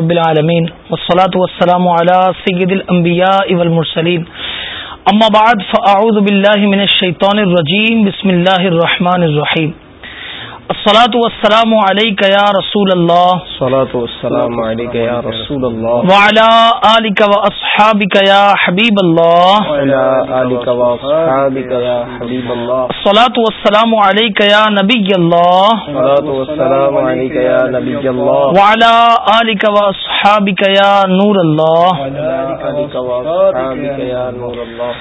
رب العالمین والصلاة والسلام على سید الانبیاء والمرسلین. اما بعد، فاعوذ باللہ من الشیطان الرجیم، بسم اللہ الرحمن الرحیم. الصلاة والسلام عليك يا رسول الله. الصلاة والسلام عليك يا رسول الله. وعلى آلك وأصحابك يا حبيب الله. وعلى آلك وأصحابك يا حبيب الله. الصلاة والسلام وعلى آلك وأصحابك يا نور وأصحابك يا نور الله.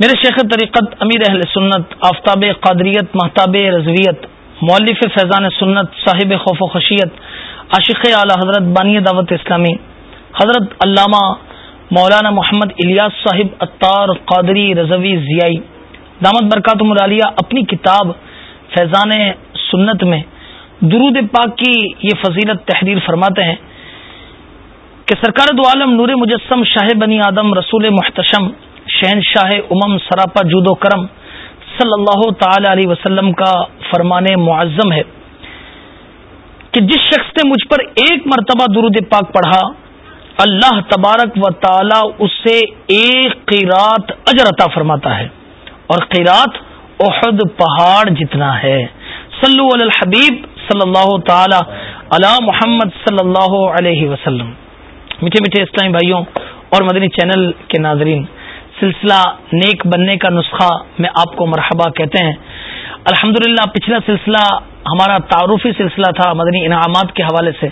میرے شیخ طریقت امیر اہل سنت آفتاب قادریت محتاب رضویت مولف فیضان سنت، صاحب خوف و خشیت، عاشق اعلی حضرت بانی دعوت اسلامی، حضرت علامہ مولانا محمد الیاس صاحب اطار قادری رضوی ضیائی، دامت برکات مرالیہ اپنی کتاب فیضان سنت میں درود پاک کی یہ فضیلت تحریر فرماتے ہیں کہ سرکار دو عالم نور مجسم شاہ بنی آدم رسول محتشم شہن شاہ امم سراپا جود و کرم صلی اللہ تعالی علیہ وسلم کا فرمان معظم ہے کہ جس شخص نے مجھ پر ایک مرتبہ درود پاک پڑھا، اللہ تبارک و تعالی اس سے ایک قیرات اجر عطا فرماتا ہے۔ اور قیرات احد پہاڑ جتنا ہے۔ صلو علی الحبیب صلی اللہ تعالی علی محمد صلی اللہ علیہ وسلم۔ میٹھے میٹھے اسلامی بھائیوں اور مدنی چینل کے ناظرین سلسلہ نیک بننے کا نسخہ میں آپ کو مرحبا کہتے ہیں۔ الحمد پچھلا سلسلہ ہمارا تعارفی سلسلہ تھا مدنی انعامات کے حوالے سے۔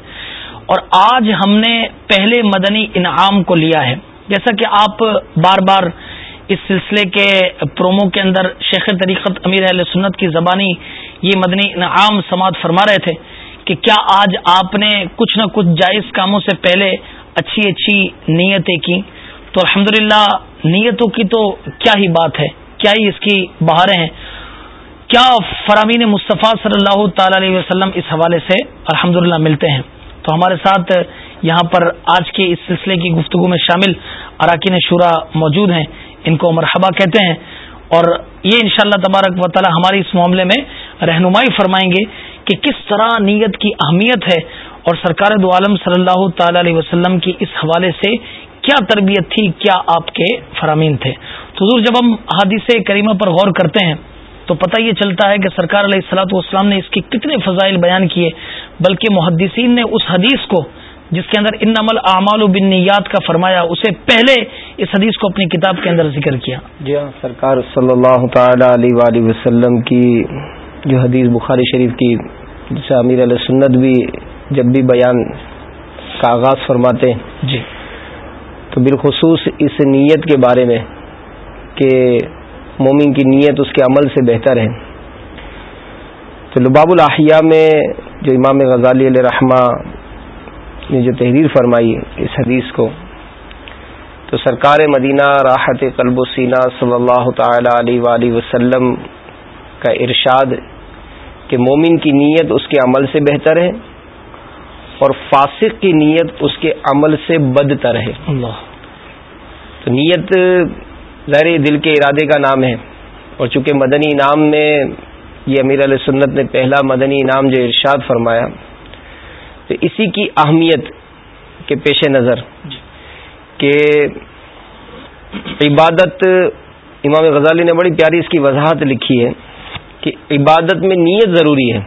اور آج ہم نے پہلے مدنی انعام کو لیا ہے۔ جیسا کہ آپ بار بار اس سلسلے کے پرومو کے اندر شیخ طریقت امیر اہل سنت کی زبانی یہ مدنی انعام سماعت فرما رہے تھے کہ کیا آج آپ نے کچھ نہ کچھ جائز کاموں سے پہلے اچھی اچھی نیتیں کی۔ تو الحمدللہ نیتوں کی تو کیا ہی بات ہے، کیا ہی اس کی بہاریں ہیں۔ کیا فرامین مصطفیٰ صلی اللہ تعالی علیہ وسلم اس حوالے سے الحمد ملتے ہیں؟ تو ہمارے ساتھ یہاں پر آج کے اس سلسلے کی گفتگو میں شامل اراکین شورا موجود ہیں۔ ان کو مرحبا کہتے ہیں۔ اور یہ انشاءاللہ تبارک و تعالی ہماری اس معاملے میں رہنمائی فرمائیں گے کہ کس طرح نیت کی اہمیت ہے۔ اور سرکار دو عالم صلی اللہ تعالی علیہ وسلم کی اس حوالے سے کیا تربیت تھی کیا آپ کے فرامین تھے؟ تو حضور جب ہم حادث کریمہ پر غور کرتے ہیں تو پتہ یہ چلتا ہے کہ سرکار علیہ السلاۃ والسلام نے اس کے کتنے فضائل بیان کیے بلکہ محدثین نے اس حدیث کو جس کے اندر ان عمل اعمال و بنیات کا فرمایا اسے پہلے اس حدیث کو اپنی کتاب کے اندر ذکر کیا۔ جی ہاں سرکار صلی اللہ تعالی علیہ وآلہ وسلم کی جو حدیث بخاری شریف کی جسے امیر علیہ سنت بھی جب بھی بیان کا آغاز فرماتے ہیں۔ جی۔ تو بالخصوص اس نیت کے بارے میں کہ مومن کی نیت اس کے عمل سے بہتر ہے۔ تو لباب الاحیاء میں جو امام غزالی علیہ رحمٰ نے جو تحریر فرمائی اس حدیث کو، تو سرکار مدینہ راحت قلب و سینہ صلی اللہ تعالی علیہ وآلہ وسلم کا ارشاد کہ مومن کی نیت اس کے عمل سے بہتر ہے اور فاسق کی نیت اس کے عمل سے بدتر ہے۔ اللہ۔ تو نیت ظاہر دل کے ارادے کا نام ہے اور چونکہ مدنی انعام میں یہ امیر علیہ سنت نے پہلا مدنی انعام جو ارشاد فرمایا، تو اسی کی اہمیت کے پیش نظر کہ عبادت، امام غزالی نے بڑی پیاری اس کی وضاحت لکھی ہے کہ عبادت میں نیت ضروری ہے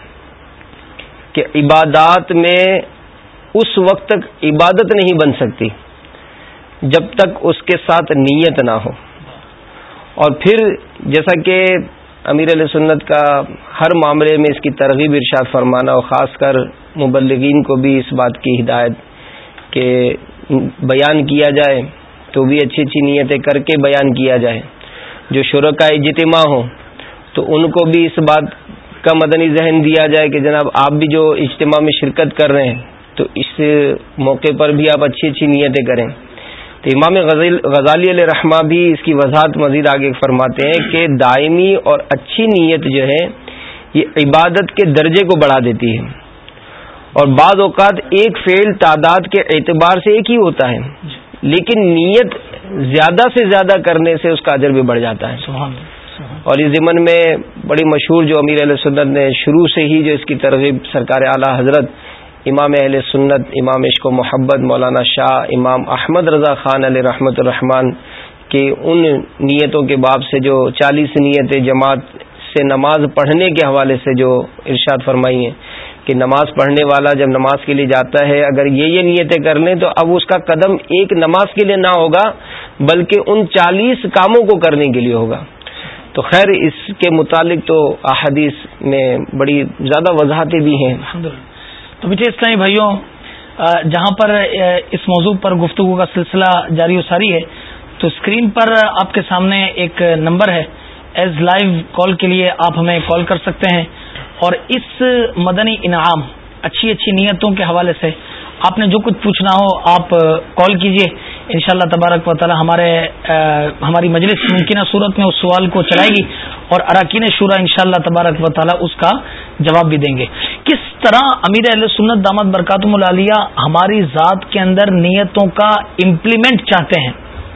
کہ عبادات میں اس وقت تک عبادت نہیں بن سکتی۔ جب تک اس کے ساتھ نیت نہ ہو۔ اور پھر جیسا کہ امیر علیہ سنت کا ہر معاملے میں اس کی ترغیب ارشاد فرمانا اور خاص کر مبلغین کو بھی اس بات کی ہدایت کہ بیان کیا جائے تو بھی اچھی اچھی نیتیں کر کے بیان کیا جائے۔ جو شرکا اجتماع ہو تو ان کو بھی اس بات کا مدنی ذہن دیا جائے کہ جناب آپ بھی جو اجتماع میں شرکت کر رہے ہیں تو اس موقع پر بھی آپ اچھی اچھی نیتیں کریں۔ تو امام غزالی علیہ رحمٰ بھی اس کی وضاحت مزید آگے فرماتے ہیں کہ دائمی اور اچھی نیت جو ہے یہ عبادت کے درجے کو بڑھا دیتی ہے۔ اور بعض اوقات ایک فعل تعداد کے اعتبار سے ایک ہی ہوتا ہے لیکن نیت زیادہ سے زیادہ کرنے سے اس کا اجر بھی بڑھ جاتا ہے۔ اور اس ضمن میں بڑی مشہور جو امیر علیہ سنت نے شروع سے ہی جو اس کی ترغیب سرکار اعلیٰ حضرت امام اہل سنت، امام عشق و محبت مولانا شاہ امام احمد رضا خان علیہ رحمۃ الرحمان کے ان نیتوں کے باب سے جو چالیس نیتیں جماعت سے نماز پڑھنے کے حوالے سے جو ارشاد فرمائی ہیں کہ نماز پڑھنے والا جب نماز کے لیے جاتا ہے، اگر یہ یہ نیتیں کر لیں تو اب اس کا قدم ایک نماز کے لیے نہ ہوگا، بلکہ ان چالیس کاموں کو کرنے کے لیے ہوگا۔ تو خیر، اس کے متعلق تو احادیث میں بڑی زیادہ وضاحتیں بھی ہیں۔ تو مجھے اسلامی بھائیوں جہاں پر اس موضوع پر گفتگو کا سلسلہ جاری و ساری ہے، تو اسکرین پر آپ کے سامنے ایک نمبر ہے۔ ایز لائیو کال کے لیے آپ ہمیں کال کر سکتے ہیں۔ اور اس مدنی انعام، اچھی اچھی نیتوں کے حوالے سے آپ نے جو کچھ پوچھنا ہو، آپ کال کیجیے۔ انشاءاللہ تبارک و تعالی ہمارے ہماری مجلس ممکنہ صورت میں اس سوال کو چلائے گی۔ اور اراکین شورا انشاءاللہ تبارک و تعالی اس کا جواب بھی دیں گے۔ کس طرح امیر اہل سنت دامت برکاتم العالیہ ہماری ذات کے اندر نیتوں کا امپلیمنٹ چاہتے ہیں؟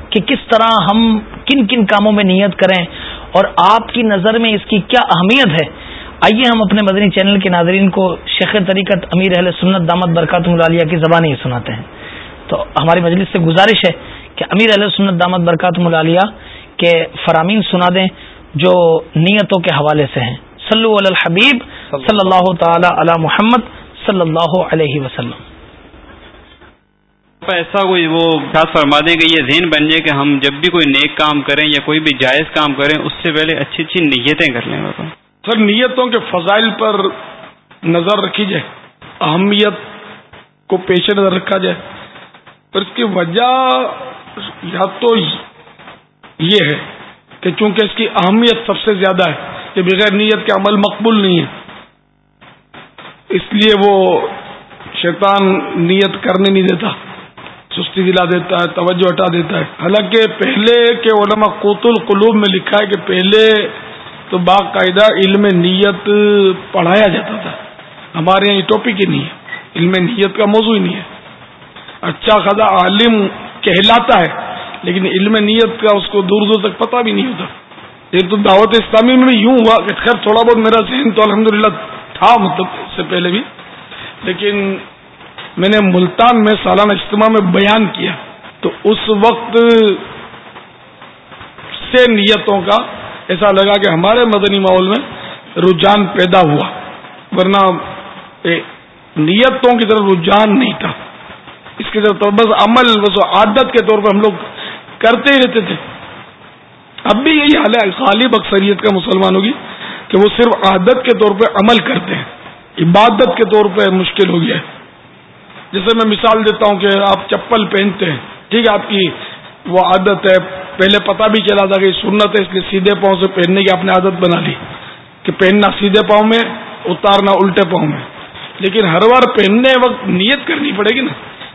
کہ کس طرح ہم کن کن کاموں میں نیت کریں؟ اور آپ کی نظر میں اس کی کیا اہمیت ہے؟ آئیے ہم اپنے مدنی چینل کے ناظرین کو شیخ طریقت امیر اہل سنت دامت برکات ملالیہ کی زبان ہی سناتے ہیں۔ تو ہماری مجلس سے گزارش ہے کہ امیر اہل سنت دامت برکات ملالیہ کے فرامین سنا دیں۔ جو نیتوں کے حوالے سے ہیں۔ صلو علی الحبیب صلی اللہ تعالی علی محمد صلی اللہ علیہ وسلم۔ ایسا کوئی وہ خاص فرما دیں کہ یہ ذہن بن جائے کہ ہم جب بھی کوئی نیک کام کریں یا کوئی بھی جائز کام کریں اس سے پہلے اچھی اچھی نیتیں کر لیں۔ بابا سر نیتوں کے فضائل پر نظر رکھی جائے اہمیت کو پیش نظر رکھا جائے۔ پر اس کی وجہ یا تو یہ ہے کہ چونکہ اس کی اہمیت سب سے زیادہ ہے کہ بغیر نیت کے عمل مقبول نہیں ہے۔ اس لیے وہ شیطان نیت کرنے نہیں دیتا، سستی دلا دیتا ہے، توجہ ہٹا دیتا ہے۔ حالانکہ پہلے کے علماء کوت القلوب میں لکھا ہے کہ پہلے تو باقاعدہ علم نیت پڑھایا جاتا تھا۔ ہمارے یہاں یہ ٹاپک ہی نہیں ہے۔ علم نیت کا موضوع ہی نہیں ہے۔ اچھا خدا عالم کہلاتا ہے۔ لیکن علم نیت کا اس کو دور دور تک پتہ بھی نہیں ہوتا۔ یہ تو دعوت اسلامی میں بھی یوں ہوا کہ خیر تھوڑا بہت میرا ذہن تو الحمدللہ تھا مطلب اس سے پہلے بھی۔ لیکن میں نے ملتان میں سالانہ اجتماع میں بیان کیا۔ تو اس وقت سے نیتوں کا ایسا لگا کہ ہمارے مدنی ماحول میں رجحان پیدا ہوا۔ ورنہ نیتوں کی طرف رجحان نہیں تھا۔ اس کی طرف بس عمل، بس عادت کے طور پر ہم لوگ کرتے ہی رہتے تھے۔ اب بھی یہی حال ہے غالب اکثریت کا مسلمانوں کی کہ وہ صرف عادت کے طور پہ عمل کرتے ہیں، عبادت کے طور پہ مشکل ہو گیا ہے۔ جیسے میں مثال دیتا ہوں کہ آپ چپل پہنتے ہیں، ٹھیک ہے، آپ کی وہ عادت ہے۔ پہلے پتا بھی چلا تھا کہ سنت ہے، اس لیے سیدھے پاؤں سے پہننے کی آپ نے عادت بنا لی کہ پہننا سیدھے پاؤں میں، اتارنا الٹے پاؤں میں۔ لیکن ہر بار پہننے وقت نیت کرنی پڑے گی نا۔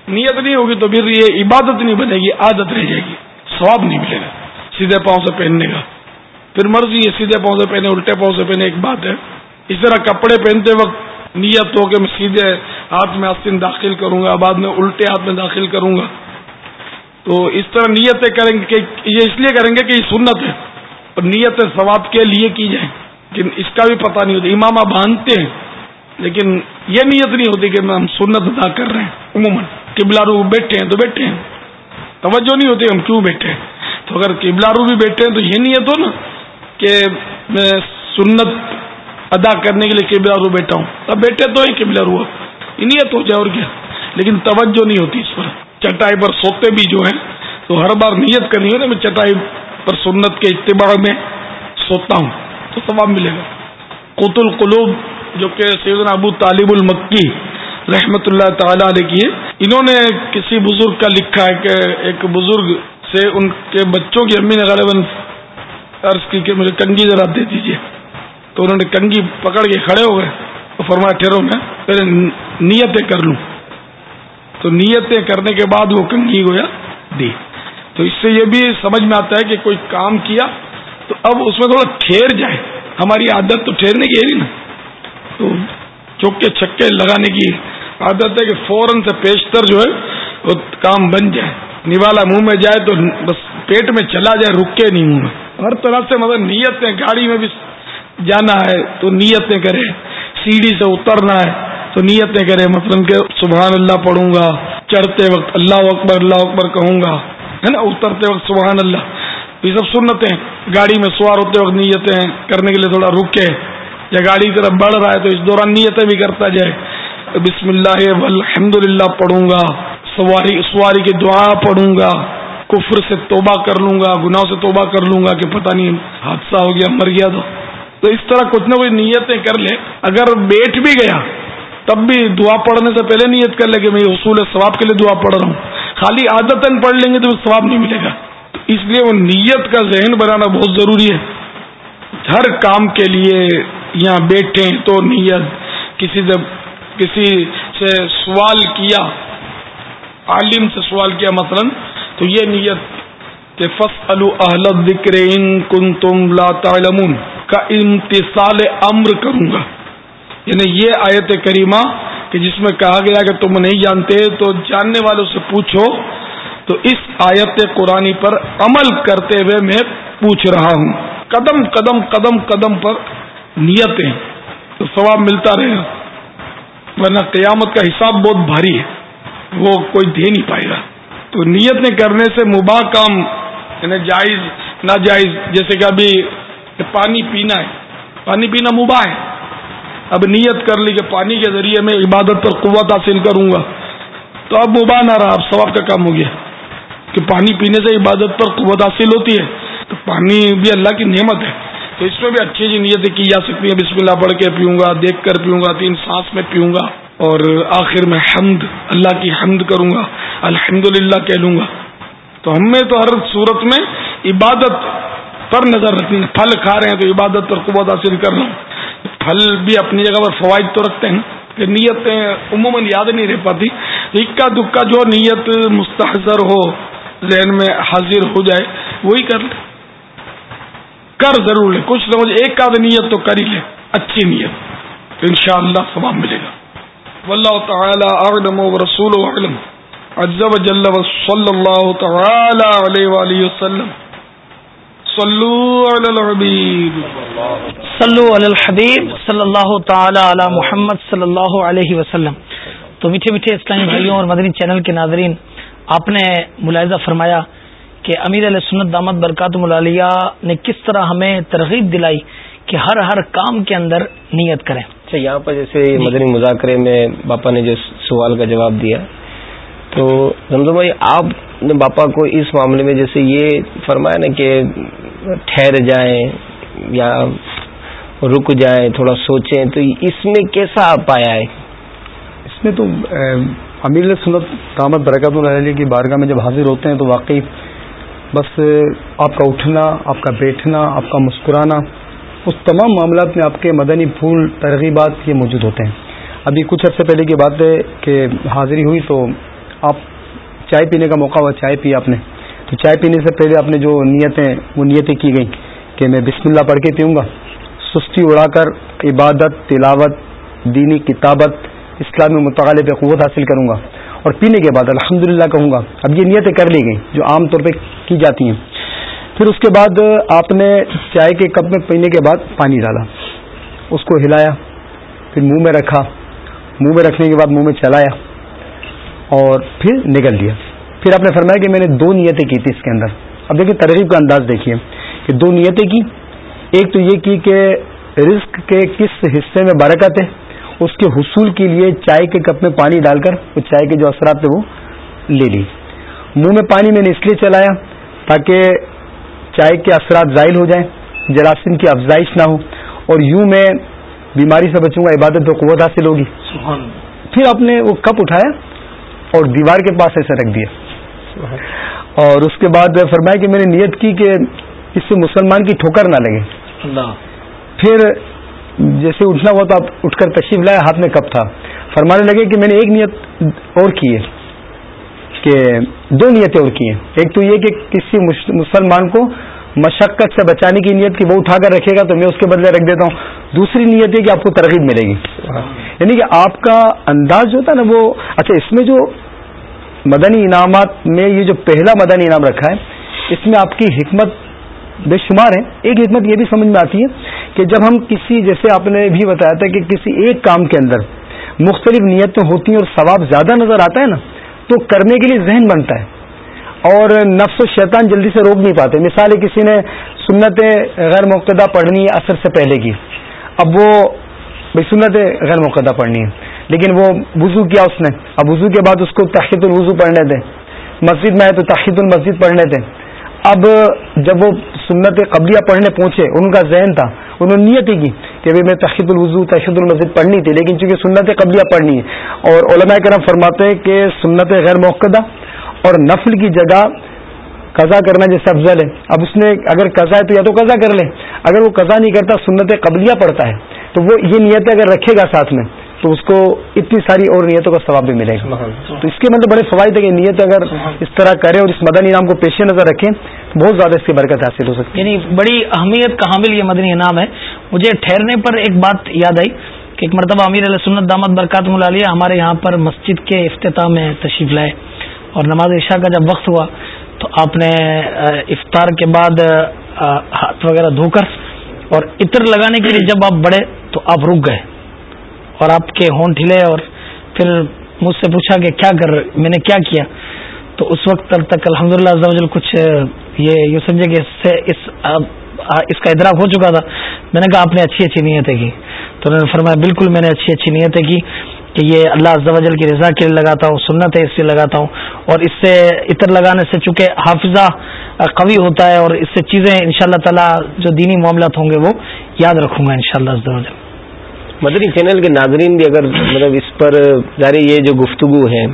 نیت نہیں ہوگی تو پھر یہ عبادت نہیں بنے گی، عادت رہ جائے گی۔ سواب نہیں ملے گا۔ سیدھے پاؤں سے پہننے کا۔ پھر مرضی ہے، سیدھے پاؤں سے پہنے، الٹے پاؤں سے پہنے، ایک بات ہے۔ اس طرح کپڑے پہنتے وقت نیت ہو کہ میں سیدھے ہاتھ میں آستین داخل کروں گا، بعد میں الٹے ہاتھ میں داخل کروں گا۔ تو اس طرح نیتیں کریں گے کہ، یہ اس لیے کریں گے کہ یہ سنت ہے۔ اور نیت ثواب کے لیے کی جائیں۔ لیکن اس کا بھی پتہ نہیں ہوتا۔ امامہ باندھتے ہیں، لیکن یہ نیت نہیں ہوتی کہ ہم سنت ادا کر رہے ہیں۔ عموماً قبلہ رو بیٹھے ہیں تو بیٹھے ہیں۔ توجہ نہیں ہوتی، ہم کیوں بیٹھے؟ ہیں تو اگر قبلہ رو بھی بیٹھے ہیں تو یہ نیت ہو نا کہ میں سنت ادا کرنے کے لیے قبلہ رو بیٹھا ہوں۔ تب بیٹھے تو ہی قبلہ رو نیت ہو جائے اور کیا۔ لیکن توجہ نہیں ہوتی اس پر۔ چٹائی پر سوتے بھی جو ہیں، تو ہر بار نیت کرنی ہو نا، میں چٹائی پر سنت کے اتباع میں سوتا ہوں، تو ثواب ملے گا۔ قط القلوب، جو کہ سیدنا ابو طالب المکی رحمت اللہ تعالی علیہ کی انہوں نے کسی بزرگ کا لکھا ہے کہ ایک بزرگ سے ان کے بچوں کی امی نے غالباً عرض کی کہ مجھے کنگی ذرا دے دیجیے تو انہوں نے کنگی پکڑ کے کھڑے ہو گئے تو فرمایا ٹھہرو میں، پہلے نیتیں کر لوں۔ تو نیتیں کرنے کے بعد وہ کنگھی گویا دی۔ تو اس سے یہ بھی سمجھ میں آتا ہے کہ کوئی کام کیا تو اب اس میں تھوڑا ٹھہر جائے۔ ہماری عادت تو ٹھہرنے کی ہے نا۔ تو چوکے چھکے لگانے کی عادت ہے کہ فوراً سے پیشتر جو ہے، وہ کام بن جائے۔ نوالا منہ میں جائے تو بس پیٹ میں چلا جائے، رکے نہیں منہ میں۔ ہر طرح سے مطلب نیتیں، گاڑی میں بھی جانا ہے تو نیتیں کرے، سیڑھی سے اترنا ہے تو نیتیں کرے۔ مثلاً کہ سبحان اللہ پڑھوں گا، چڑھتے وقت اللہ اکبر اللہ اکبر کہوں گا، ہے نا؟ اترتے وقت سبحان اللہ۔ یہ سب سنتے گاڑی میں سوار ہوتے وقت نیتیں کرنے کے لیے تھوڑا رکے۔ یا گاڑی کی طرف بڑھ رہا ہے تو اس دوران نیتیں بھی کرتا جائے۔ بسم اللہ الحمد للہ پڑھوں گا، سواری سواری کی دعا پڑھوں گا، کفر سے توبہ کر لوں گا گناہ سے توبہ کر لوں گا کہ پتہ نہیں حادثہ ہو گیا، مر گیا تو۔ تو اس طرح کچھ نہ کچھ نیتیں کر لے اگر بیٹھ بھی گیا، تب بھی دعا پڑھنے سے پہلے نیت کر لے کہ میں اصول ثواب کے لیے دعا پڑھ رہا ہوں۔ خالی عادت پڑھ لیں گے تو ثواب نہیں ملے گا۔ اس لیے وہ نیت کا ذہن بنانا بہت ضروری ہے۔ ہر کام کے لیے یہاں بیٹھے تو نیت کسی سے کسی سے سوال کیا، عالم سے سوال کیا مثلا، تو یہ نیت کہ فص اہل ذکر ان کن تم لا تعلمون، کا امتصال امر کروں گا۔ یعنی یہ آیت کریمہ کہ جس میں کہا گیا کہ تم نہیں جانتے، تو جاننے والوں سے پوچھو۔ تو اس آیت قرآنی پر عمل کرتے ہوئے میں پوچھ رہا ہوں۔ قدم قدم قدم قدم پر نیتیں تو ثواب ملتا رہے۔ گا ورنہ قیامت کا حساب بہت بھاری ہے۔ وہ کوئی دے نہیں پائے گا۔ تو نیتیں کرنے سے مباح کام یعنی جائز، ناجائز، جیسے کہ ابھی پانی پینا ہے۔ پانی پینا مباح ہے۔ اب نیت کر لی کہ پانی کے ذریعے میں عبادت پر قوت حاصل کروں گا۔ تو اب مباح نہ رہا، اب ثواب کا کام ہو گیا۔ کہ پانی پینے سے عبادت پر قوت حاصل ہوتی ہے۔ تو پانی بھی اللہ کی نعمت ہے۔ تو اس میں بھی اچھی جی اچھی نیتیں کی جا سکتی ہیں بسم اللہ پڑھ کے پیوں گا، دیکھ کر پیوں گا، تین سانس میں پیوں گا اور آخر میں حمد، اللہ کی حمد کروں گا الحمد للہ کہہ لوں گا۔ تو ہم میں تو ہر صورت میں عبادت پر نظر رکھنی ہے پھل کھا رہے ہیں تو عبادت پر قوت حاصل کر رہا ہوں۔ پھل بھی اپنی جگہ پر فوائد تو رکھتے ہیں کہ نیتیں عموماً یاد نہیں رہ پاتی۔ اکا دکا جو نیت مستحضر ہو، ذہن میں حاضر ہو جائے، وہی کر لے۔ کر ضرور لے۔ کچھ نہ مجھے ایک آدھ نیت تو کر ہی لے۔ اچھی نیت۔ تو ان شاء اللہ ثواب ملے گا۔ واللہ تعالی اعلم و رسول اعلم۔ عز و جل و صلی اللہ تعالی علیہ وآلہ وسلم۔ صلو علی الحبیب۔ صلو علی الحبیب صلی اللہ تعالی علی محمد صلی اللہ علیہ وسلم۔ تو میٹھے میٹھے اسلامی بھائیوں اور مدنی چینل کے ناظرین، آپ نے ملاحظہ فرمایا کہ امیر علیہ سنت دامت برکات ملالیہ نے کس طرح ہمیں ترغیب دلائی کہ ہر ہر کام کے اندر نیت کریں اچھا یہاں پر جیسے جی۔ مدنی مذاکرے میں باپا نے جو سوال کا جواب دیا تو رمضان بھائی آپ نے باپا کو اس معاملے میں جیسے یہ فرمایا نا کہ ٹھہر جائیں یا رک جائیں تھوڑا سوچیں تو اس میں کیسا پایا ہے اس میں تو امیر سنت کامت برکات الحلی کی بارگاہ میں جب حاضر ہوتے ہیں تو واقعی بس آپ کا اٹھنا، آپ کا بیٹھنا، آپ کا مسکرانا، اس تمام معاملات میں آپ کے مدنی پھول، ترغیبات یہ موجود ہوتے ہیں۔ ابھی کچھ عرصے پہلے کی بات ہے کہ حاضری ہوئی تو آپ چائے پینے کا موقع ہوا، چائے پی آپ نے۔ تو چائے پینے سے پہلے آپ نے جو نیتیں، وہ نیتیں کی گئیں کہ میں بسم اللہ پڑھ کے پیوں گا۔ سستی اڑا کر عبادت، تلاوت، دینی کتابت، اسلامی مطالعے پہ قوت حاصل کروں گا۔ اور پینے کے بعد الحمد للہ کہوں گا۔ اب یہ نیتیں کر لی گئی جو عام طور پہ کی جاتی ہیں۔ پھر اس کے بعد آپ نے چائے کے کپ میں پینے کے بعد پانی ڈالا۔ اس کو ہلایا، پھر منہ میں رکھا۔ منہ میں رکھنے کے بعد منہ میں چلایا اور پھر نگل دیا پھر آپ نے فرمایا کہ میں نے دو نیتیں کی تھی اس کے اندر۔ اب دیکھیے ترغیب کا انداز دیکھیے کہ دو نیتیں کی۔ ایک تو یہ کی کہ رزق کے کس حصے میں برکت ہے۔ اس کے حصول کے لیے چائے کے کپ میں پانی ڈال کر اس چائے کے جو اثرات تھے وہ لے لی۔ منہ میں پانی میں نے اس لیے چلایا تاکہ چائے کے اثرات زائل ہو جائیں جراثیم کی افزائش نہ ہو اور یوں میں بیماری سے بچوں گا عبادت تو قوت حاصل ہوگی۔ پھر آپ نے وہ کپ اٹھایا اور دیوار کے پاس ایسے رکھ دیا۔ اور اس کے بعد فرمایا کہ میں نے نیت کی کہ اس سے مسلمان کی ٹھوکر نہ لگے۔ پھر جیسے اٹھنا ہوا تو آپ اٹھ کر تشریف لائے، ہاتھ میں کب تھا۔ فرمانے لگے کہ میں نے ایک نیت اور کی ہے، کہ دو نیتیں اور کی ہیں۔ ایک تو یہ کہ کسی مسلمان کو مشقت سے بچانے کی نیت کہ وہ اٹھا کر رکھے گا تو میں اس کے بدلے رکھ دیتا ہوں۔ دوسری نیت ہے کہ آپ کو ترغیب ملے گی۔ یعنی کہ آپ کا انداز جو تھا نا وہ اچھا اس میں جو مدنی انعامات میں یہ جو پہلا مدنی انعام رکھا ہے، اس میں آپ کی حکمت بے شمار ہیں۔ ایک حکمت یہ بھی سمجھ میں آتی ہے کہ جب ہم کسی، جیسے آپ نے بھی بتایا تھا کہ کسی ایک کام کے اندر مختلف نیتیں ہوتی ہیں اور ثواب زیادہ نظر آتا ہے نا، تو کرنے کے لیے ذہن بنتا ہے۔ اور نفس و شیطان جلدی سے روک نہیں پاتے۔ مثال ہے، کسی نے سنت غیر موقع پڑھنی ہے اثر سے پہلے کی۔ اب وہ بھائی سنت غیر موقع پڑھنی ہے لیکن وہ وضو کیا اس نے۔ اب وضو کے بعد اس کو تحقیق الوضو پڑھنے دیں۔ مسجد میں آئے تو تحقیق المسجد پڑھنے دیں۔ اب جب وہ سنت قبلیہ پڑھنے پہنچے، ان کا ذہن تھا، انہوں نے نیت ہی کی کہ میں تحقیق الوضو تحقیق المسد پڑھنی تھی، لیکن چونکہ سنت قبلیہ پڑھنی ہے، اور علماء کرم فرماتے ہیں کہ سنت غیر موقع اور نفل کی جگہ قضا کرنا جیسے افضل ہے۔ اب اس نے اگر قضا ہے تو یا تو قضا کر لے، اگر وہ قضا نہیں کرتا، سنت قبلیہ پڑھتا ہے، تو وہ یہ نیت اگر رکھے گا ساتھ میں تو اس کو اتنی ساری اور نیتوں کا ثواب بھی ملے گا۔ تو اس کے مطلب بڑے فوائد ہے کہ نیت اگر اس طرح کرے اور اس مدنی انعام کو پیش نظر رکھیں بہت زیادہ اس کی برکت حاصل ہو سکتی ہے۔ یعنی بڑی اہمیت کا حامل یہ مدنی انعام ہے۔ مجھے ٹھہرنے پر ایک بات یاد آئی کہ ایک مرتبہ امیر علیہ سنت دامت برکات ملالیہ ہمارے یہاں پر مسجد کے افتتاح میں تشریف لائے اور نماز عشاء کا جب وقت ہوا تو آپ نے افطار کے بعد ہاتھ وغیرہ دھو کر اور عطر لگانے کے لیے جب آپ بڑھے تو آپ رک گئے۔ اور آپ کے ہون ٹھلے اور پھر مجھ سے پوچھا کہ کیا کر میں نے کیا کیا؟ تو اس وقت تک الحمد للہ کچھ یہ یوں سمجھے کہ اس سے اس اس کا ادراک ہو چکا تھا۔ میں نے کہا آپ نے اچھی اچھی نیتیں کی۔ تو انہوں نے فرمایا بالکل میں نے اچھی اچھی نیتیں کی کہ یہ اللہ عز و جل کی رضا کے لیے لگاتا ہوں سنت ہے اس لیے لگاتا ہوں۔ اور اس سے عطر لگانے سے چونکہ حافظہ قوی ہوتا ہے اور اس سے چیزیں ان شاء اللہ تعالیٰ جو دینی معاملات ہوں گے وہ یاد رکھوں گا ان شاء اللہ مدری چینل کے ناظرین بھی اگر مطلب اس پر ظاہر یہ جو گفتگو ہے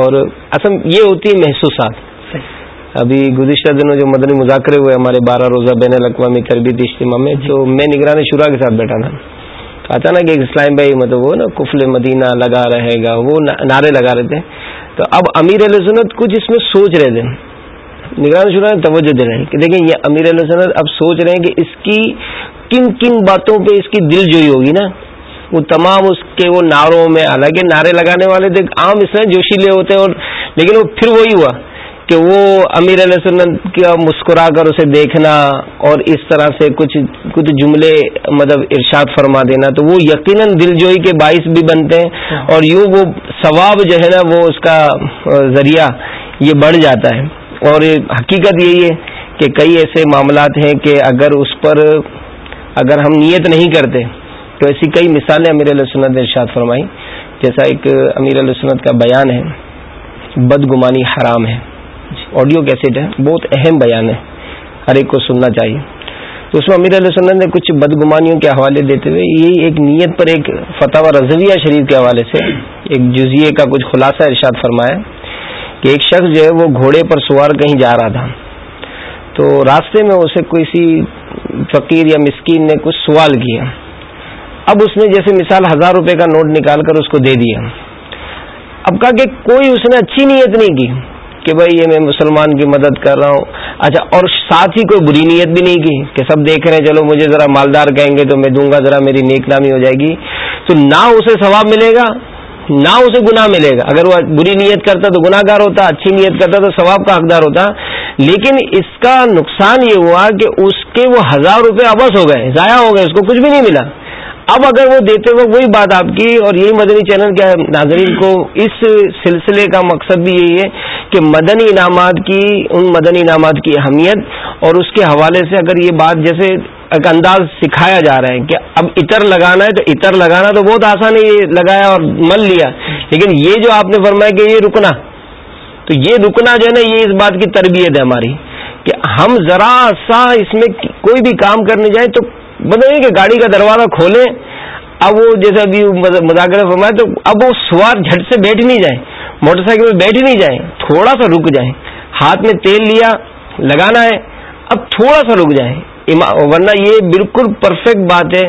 اور اصل یہ ہوتی ہے محسوسات۔ ابھی گزشتہ دنوں جو مدنی مذاکرے ہوئے ہمارے بارہ روزہ بین الاقوامی تربیت اجتماع میں تو میں نگران شورا کے ساتھ بیٹھا تھا۔ نا کہ اسلام بھائی مطلب وہ نا کفل مدینہ لگا رہے گا وہ نعرے لگا رہے تھے۔ تو اب امیر علیہ سنت کچھ اس میں سوچ رہے تھے۔ نگران شورا نے توجہ دے رہے ہیں کہ دیکھیں یہ امیر علیہ سنت اب سوچ رہے ہیں کہ اس کی کن کن باتوں پہ اس کی دل جوئی ہوگی نا۔ وہ تمام اس کے وہ نعروں میں حالانکہ نعرے لگانے والے تھے عام اس میں جوشیلے ہوتے ہیں اور لیکن وہ پھر وہی ہوا کہ وہ امیر علیہ وسلم کا مسکرا کر اسے دیکھنا اور اس طرح سے کچھ کچھ جملے مطلب ارشاد فرما دینا تو وہ یقیناً دل جوئی کے باعث بھی بنتے ہیں اور یوں وہ ثواب جو ہے نا وہ اس کا ذریعہ یہ بڑھ جاتا ہے اور حقیقت یہی ہے کہ کئی ایسے معاملات ہیں کہ اگر اس پر اگر ہم نیت نہیں کرتے تو ایسی کئی مثالیں امیر علیہ سنت نے ارشاد فرمائی، جیسا ایک امیر علیہ سنت کا بیان ہے، بدگمانی حرام ہے۔ آڈیو کیسٹ ہے، بہت اہم بیان ہے، ہر ایک کو سننا چاہیے۔ تو اس میں امیر علیہ نے کچھ بدگمانیوں کے حوالے دیتے ہوئے، یہی ایک نیت پر ایک فتح و رضویہ شریف کے حوالے سے ایک جزیے کا کچھ خلاصہ ارشاد فرمایا کہ ایک شخص جو ہے وہ گھوڑے پر سوار کہیں جا رہا تھا۔ تو راستے میں اسے کوئی فقیر یا مسکین نے کچھ سوال کیا اب اس نے جیسے مثال ہزار روپے کا نوٹ نکال کر اس کو دے دیا۔ اب کہا کہ کوئی اس نے اچھی نیت نہیں کی کہ بھائی یہ میں مسلمان کی مدد کر رہا ہوں۔ اچھا اور ساتھ ہی کوئی بری نیت بھی نہیں کی کہ سب دیکھ رہے ہیں، چلو مجھے ذرا مالدار کہیں گے تو میں دوں گا، ذرا میری نیک نامی ہو جائے گی۔ تو نہ اسے ثواب ملے گا، نہ اسے گناہ ملے گا۔ اگر وہ بری نیت کرتا تو گناہ گار ہوتا، اچھی نیت کرتا تو ثواب کا حقدار ہوتا۔ لیکن اس کا نقصان یہ ہوا کہ اس کے وہ ہزار روپے ابس ہو گئے، ضائع ہو گئے، اس کو کچھ بھی نہیں ملا۔ اب اگر وہ دیتے وقت وہی بات آپ کی اور یہی مدنی چینل کے ناظرین کو اس سلسلے کا مقصد بھی یہی ہے کہ مدنی انعامات کی، ان مدنی انعامات کی اہمیت اور اس کے حوالے سے اگر یہ بات جیسے ایک انداز سکھایا جا رہا ہے کہ اب عطر لگانا ہے تو عطر لگانا تو بہت آسان ہے، یہ لگایا اور مل لیا۔ لیکن یہ جو آپ نے فرمایا کہ یہ رکنا، تو یہ رکنا جو ہے نا، یہ اس بات کی تربیت ہے ہماری کہ ہم ذرا سا اس میں کوئی بھی کام کرنے جائیں تو بتائیے کہ گاڑی کا دروازہ کھولیں، اب وہ جیسے ابھی مذاکرہ فرمایا تو اب وہ سوار جھٹ سے بیٹھ نہیں جائیں، موٹر سائیکل میں بیٹھ نہیں جائیں، تھوڑا سا رک جائیں۔ ہاتھ میں تیل لیا، لگانا ہے، اب تھوڑا سا رک جائیں۔ ورنہ یہ بالکل پرفیکٹ بات ہے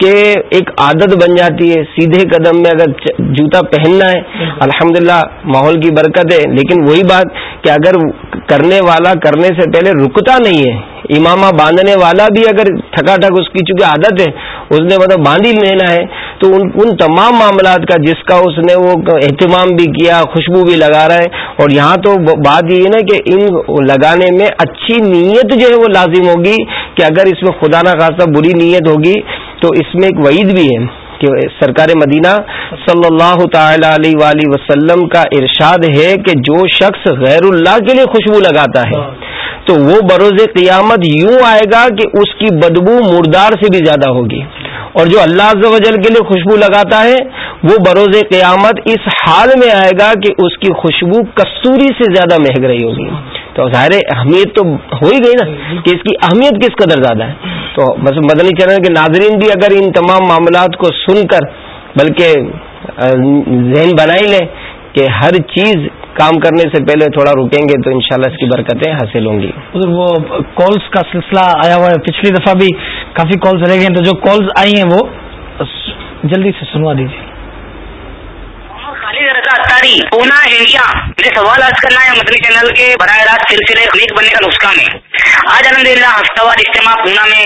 کہ ایک عادت بن جاتی ہے، سیدھے قدم میں اگر جوتا پہننا ہے، الحمدللہ ماحول کی برکت ہے، لیکن وہی بات کہ اگر کرنے والا کرنے سے پہلے رکتا نہیں ہے، امامہ باندھنے والا بھی اگر تھکا ٹھک اس کی چونکہ عادت ہے، اس نے مطلب باندھ ہی لینا ہے، تو ان ان تمام معاملات کا جس کا اس نے وہ اہتمام بھی کیا، خوشبو بھی لگا رہا ہے۔ اور یہاں تو بات یہ ہے نا کہ ان لگانے میں اچھی نیت جو ہے وہ لازم ہوگی کہ اگر اس میں خدا نہ خاصہ بری نیت ہوگی تو اس میں ایک وعید بھی ہے کہ سرکار مدینہ صلی اللہ تعالی علیہ وآلہ وسلم کا ارشاد ہے کہ جو شخص غیر اللہ کے لیے خوشبو لگاتا ہے، تو وہ بروز قیامت یوں آئے گا کہ اس کی بدبو مردار سے بھی زیادہ ہوگی۔ اور جو اللہ عز و جل کے لیے خوشبو لگاتا ہے، وہ بروز قیامت اس حال میں آئے گا کہ اس کی خوشبو کستوری سے زیادہ مہنگ رہی ہوگی۔ تو ظاہر اہمیت تو ہو ہی گئی نا، کہ اس کی اہمیت کس قدر زیادہ ہے۔ تو بس مدنی چینل کے ناظرین بھی اگر ان تمام معاملات کو سن کر بلکہ ذہن بنا ہی لیں کہ ہر چیز کام کرنے سے پہلے تھوڑا رکیں گے تو انشاءاللہ اس کی برکتیں حاصل ہوں گی۔ وہ کالز کا سلسلہ آیا ہوا ہے۔ پچھلی دفعہ بھی کافی کالز رہ گئے ہیں۔ تو جو کالز آئی ہیں وہ جلدی سے سنوا دیجیے پونا، انڈیا۔ مجھے سوال آج کرنا ہے، مدنی چینل کے براہ راست سلسلے خلیق بننے کا نسخہ میں۔ آج الحمد للہ ہفتہ وار اجتماع پونا میں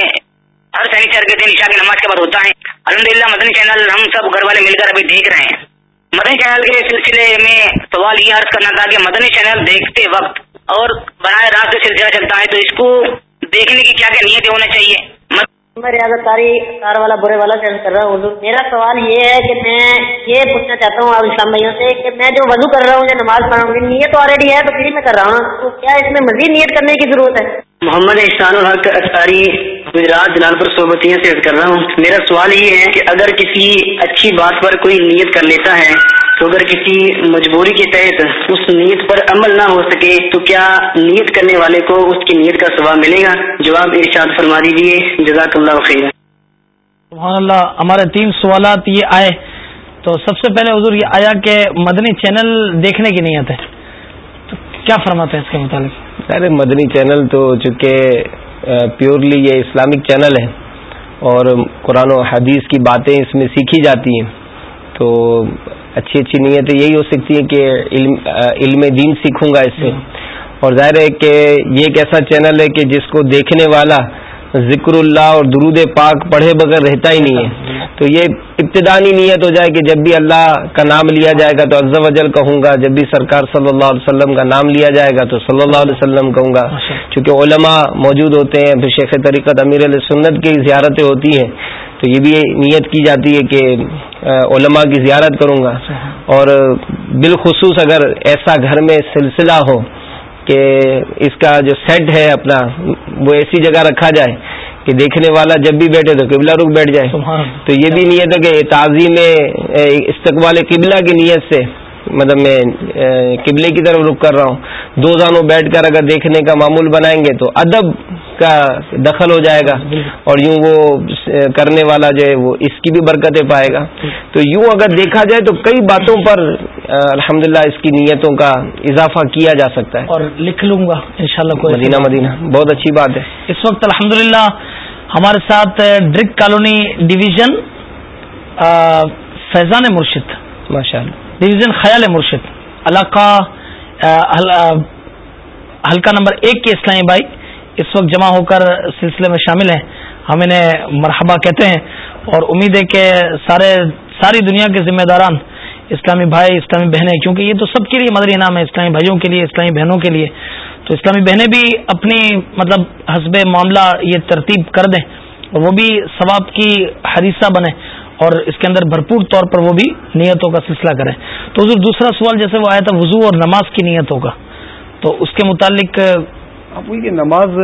ہر سینیچر کے دن عشاء کی نماز کے بعد ہوتا ہے۔ الحمد للہ مدنی چینل ہم سب گھر والے مل کر ابھی دیکھ رہے ہیں۔ مدنی چینل کے سلسلے میں سوال یہ عرض کرنا تھا کہ مدنی چینل دیکھتے وقت اور براہ راست سلسلہ چلتا ہے تو اس کو دیکھنے کی کیا کیا نیتیں ہونا چاہیے؟ میں ریاضت کاری کار والا برے والا چینج کر رہا ہوں میرا سوال یہ ہے کہ میں یہ پوچھنا چاہتا ہوں آپ اسلام بھائیوں سے کہ میں جو وضو کر رہا ہوں یا نماز پڑھ رہا ہوں نیت تو آلریڈی ہے تو پھر میں کر رہا ہوں۔ تو کیا اس میں مزید نیت کرنے کی ضرورت ہے؟ محمد احسان الحق اختاری گجرات جلال پور صوبتیاں سے کر رہا ہوں۔ میرا سوال یہ ہے کہ اگر کسی اچھی بات پر کوئی نیت کر لیتا ہے، تو اگر کسی مجبوری کے تحت اس نیت پر عمل نہ ہو سکے، تو کیا نیت کرنے والے کو اس کی نیت کا ثواب ملے گا؟ جواب ارشاد فرما دیجیے جزاک اللہ خیر سبحان اللہ، ہمارے تین سوالات یہ آئے۔ تو سب سے پہلے حضور یہ آیا کہ مدنی چینل دیکھنے کی نیت ہے۔ تو کیا فرماتے ہیں اس کے متعلق؟ ارے مدنی چینل تو چونکہ پیورلی یہ اسلامک چینل ہے اور قرآن و حدیث کی باتیں اس میں سیکھی جاتی ہیں۔ تو اچھی اچھی نیت یہی ہو سکتی ہے کہ علم علم دین سیکھوں گا اس سے۔ اور ظاہر ہے کہ یہ ایک ایسا چینل ہے کہ جس کو دیکھنے والا ذکر اللہ اور درود پاک پڑھے بغیر رہتا ہی نہیں ہے۔ تو یہ ابتدانی نیت ہو جائے کہ جب بھی اللہ کا نام لیا جائے گا تو عزب اجل کہوں گا جب بھی سرکار صلی اللہ علیہ وسلم کا نام لیا جائے گا تو صلی اللہ علیہ وسلم کہوں گا۔ چونکہ علماء موجود ہوتے ہیں پھر شیخ طریقت امیر علیہ سنت کی زیارتیں ہوتی ہیں۔ تو یہ بھی نیت کی جاتی ہے کہ علماء کی زیارت کروں گا۔ اور بالخصوص اگر ایسا گھر میں سلسلہ ہو کہ اس کا جو سیٹ ہے اپنا وہ ایسی جگہ رکھا جائے کہ دیکھنے والا جب بھی بیٹھے تو قبلہ رک بیٹھ جائے۔ تو یہ بھی نیت ہے کہ تعظیم میں استقبال قبلہ کی نیت سے۔ مطلب میں قبلے کی طرف رک کر رہا ہوں۔ دو زانوں بیٹھ کر اگر دیکھنے کا معمول بنائیں گے تو ادب کا دخل ہو جائے گا۔ اور یوں وہ کرنے والا جو ہے وہ اس کی بھی برکتیں پائے گا۔ تو یوں اگر دیکھا جائے تو کئی باتوں پر الحمد اس کی نیتوں کا اضافہ کیا جا سکتا ہے۔ اور لکھ لوں گا ان شاء اللہ مدینہ۔ مدینہ بہت اچھی بات ہے۔ اس وقت الحمد ہمارے ساتھ ڈرک کالونی ڈویژن فیضان مرشد ماشاء اللہ ڈویژن خیال مرشد علاقہ حلقہ نمبر ایک کے اسلامی بھائی اس وقت جمع ہو کر سلسلے میں شامل ہیں۔ ہم انہیں مرحبا کہتے ہیں اور امید ہے کہ سارے ساری دنیا کے ذمہ داران اسلامی بھائی اسلامی بہنیں کیونکہ یہ تو سب کے لیے مدری انعام ہے اسلامی بھائیوں کے لیے اسلامی بہنوں کے لیے۔ تو اسلامی بہنیں بھی اپنی مطلب حسب معاملہ یہ ترتیب کر دیں اور وہ بھی ثواب کی حریثہ بنے اور اس کے اندر بھرپور طور پر وہ بھی نیتوں کا سلسلہ کریں۔ تو حضور دوسرا سوال جیسے وہ آیا تھا وضو اور نماز کی نیتوں کا تو اس کے متعلق کہ نماز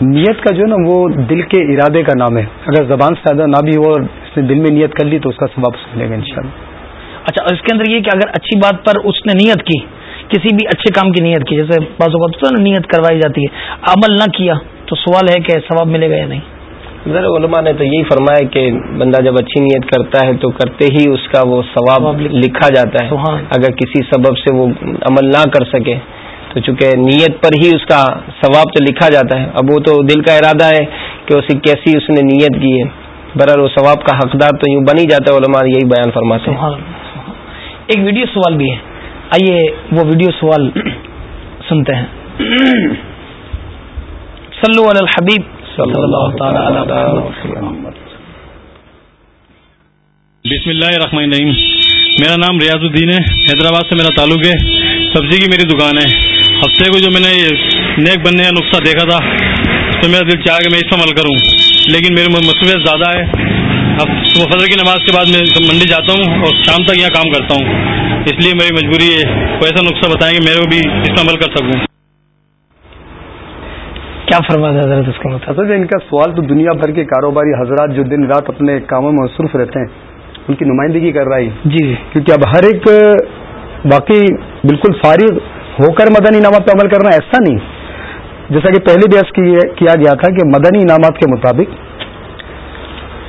نیت کا جو ہے نا وہ دل کے ارادے کا نام ہے۔ اگر زبان سے زیادہ نہ بھی ہو اور اس نے دل میں نیت کر لی تو اس کا سباب ملے گا ان اچھا اس کے اندر یہ کہ اگر اچھی بات پر اس نے نیت کی کسی بھی اچھے کام کی نیت کی جیسے بعض اوقات تو نیت کروائی جاتی ہے۔ عمل نہ کیا تو سوال ہے کہ ثواب ملے گا یا نہیں؟ ذرا علماء نے تو یہی فرمایا کہ بندہ جب اچھی نیت کرتا ہے تو کرتے ہی اس کا وہ ثواب لکھا جاتا ہے۔ اگر کسی سبب سے وہ عمل نہ کر سکے تو چونکہ نیت پر ہی اس کا ثواب تو لکھا جاتا ہے۔ اب وہ تو دل کا ارادہ ہے کہ اسے کیسی اس نے نیت کی ہے۔ برر وہ ثواب کا حقدار تو یوں بن ہی جاتا ہے علماء یہی بیان فرماتے ہیں۔ ایک ویڈیو سوال بھی ہے۔ آئیے وہ ویڈیو سوال سنتے ہیں۔ سلو الحبیب۔ بسم اللہ الرحمن الرحیم۔ میرا نام ریاض الدین ہے۔ حیدرآباد سے میرا تعلق ہے۔ سبزی کی میری دکان ہے۔ ہفتے کو جو میں نے نیک بننے کا نسخہ دیکھا تھا تو میرا دل چاہ کہ میں اس عمل کروں لیکن میری مصروفیت زیادہ ہے۔ اب صبح فضر کی نماز کے بعد میں منڈی جاتا ہوں اور شام تک یہاں کام کرتا ہوں۔ اس لیے میری مجبوری ہے کوئی ایسا نقصہ بتائیں کہ میرے کو بھی اس میں عمل کر سکوں۔ کیا فرما حضرت اس کا مطلب؟ ان کا سوال تو دنیا بھر کے کاروباری حضرات جو دن رات اپنے کاموں میں مصروف رہتے ہیں ان کی نمائندگی کر رہا ہے۔ جی۔ کیونکہ اب ہر ایک واقعی بالکل فارغ ہو کر مدنی انعامات پہ عمل کرنا ایسا نہیں۔ جیسا کہ پہلے بھی کیا گیا تھا کہ مدنی انعامات کے مطابق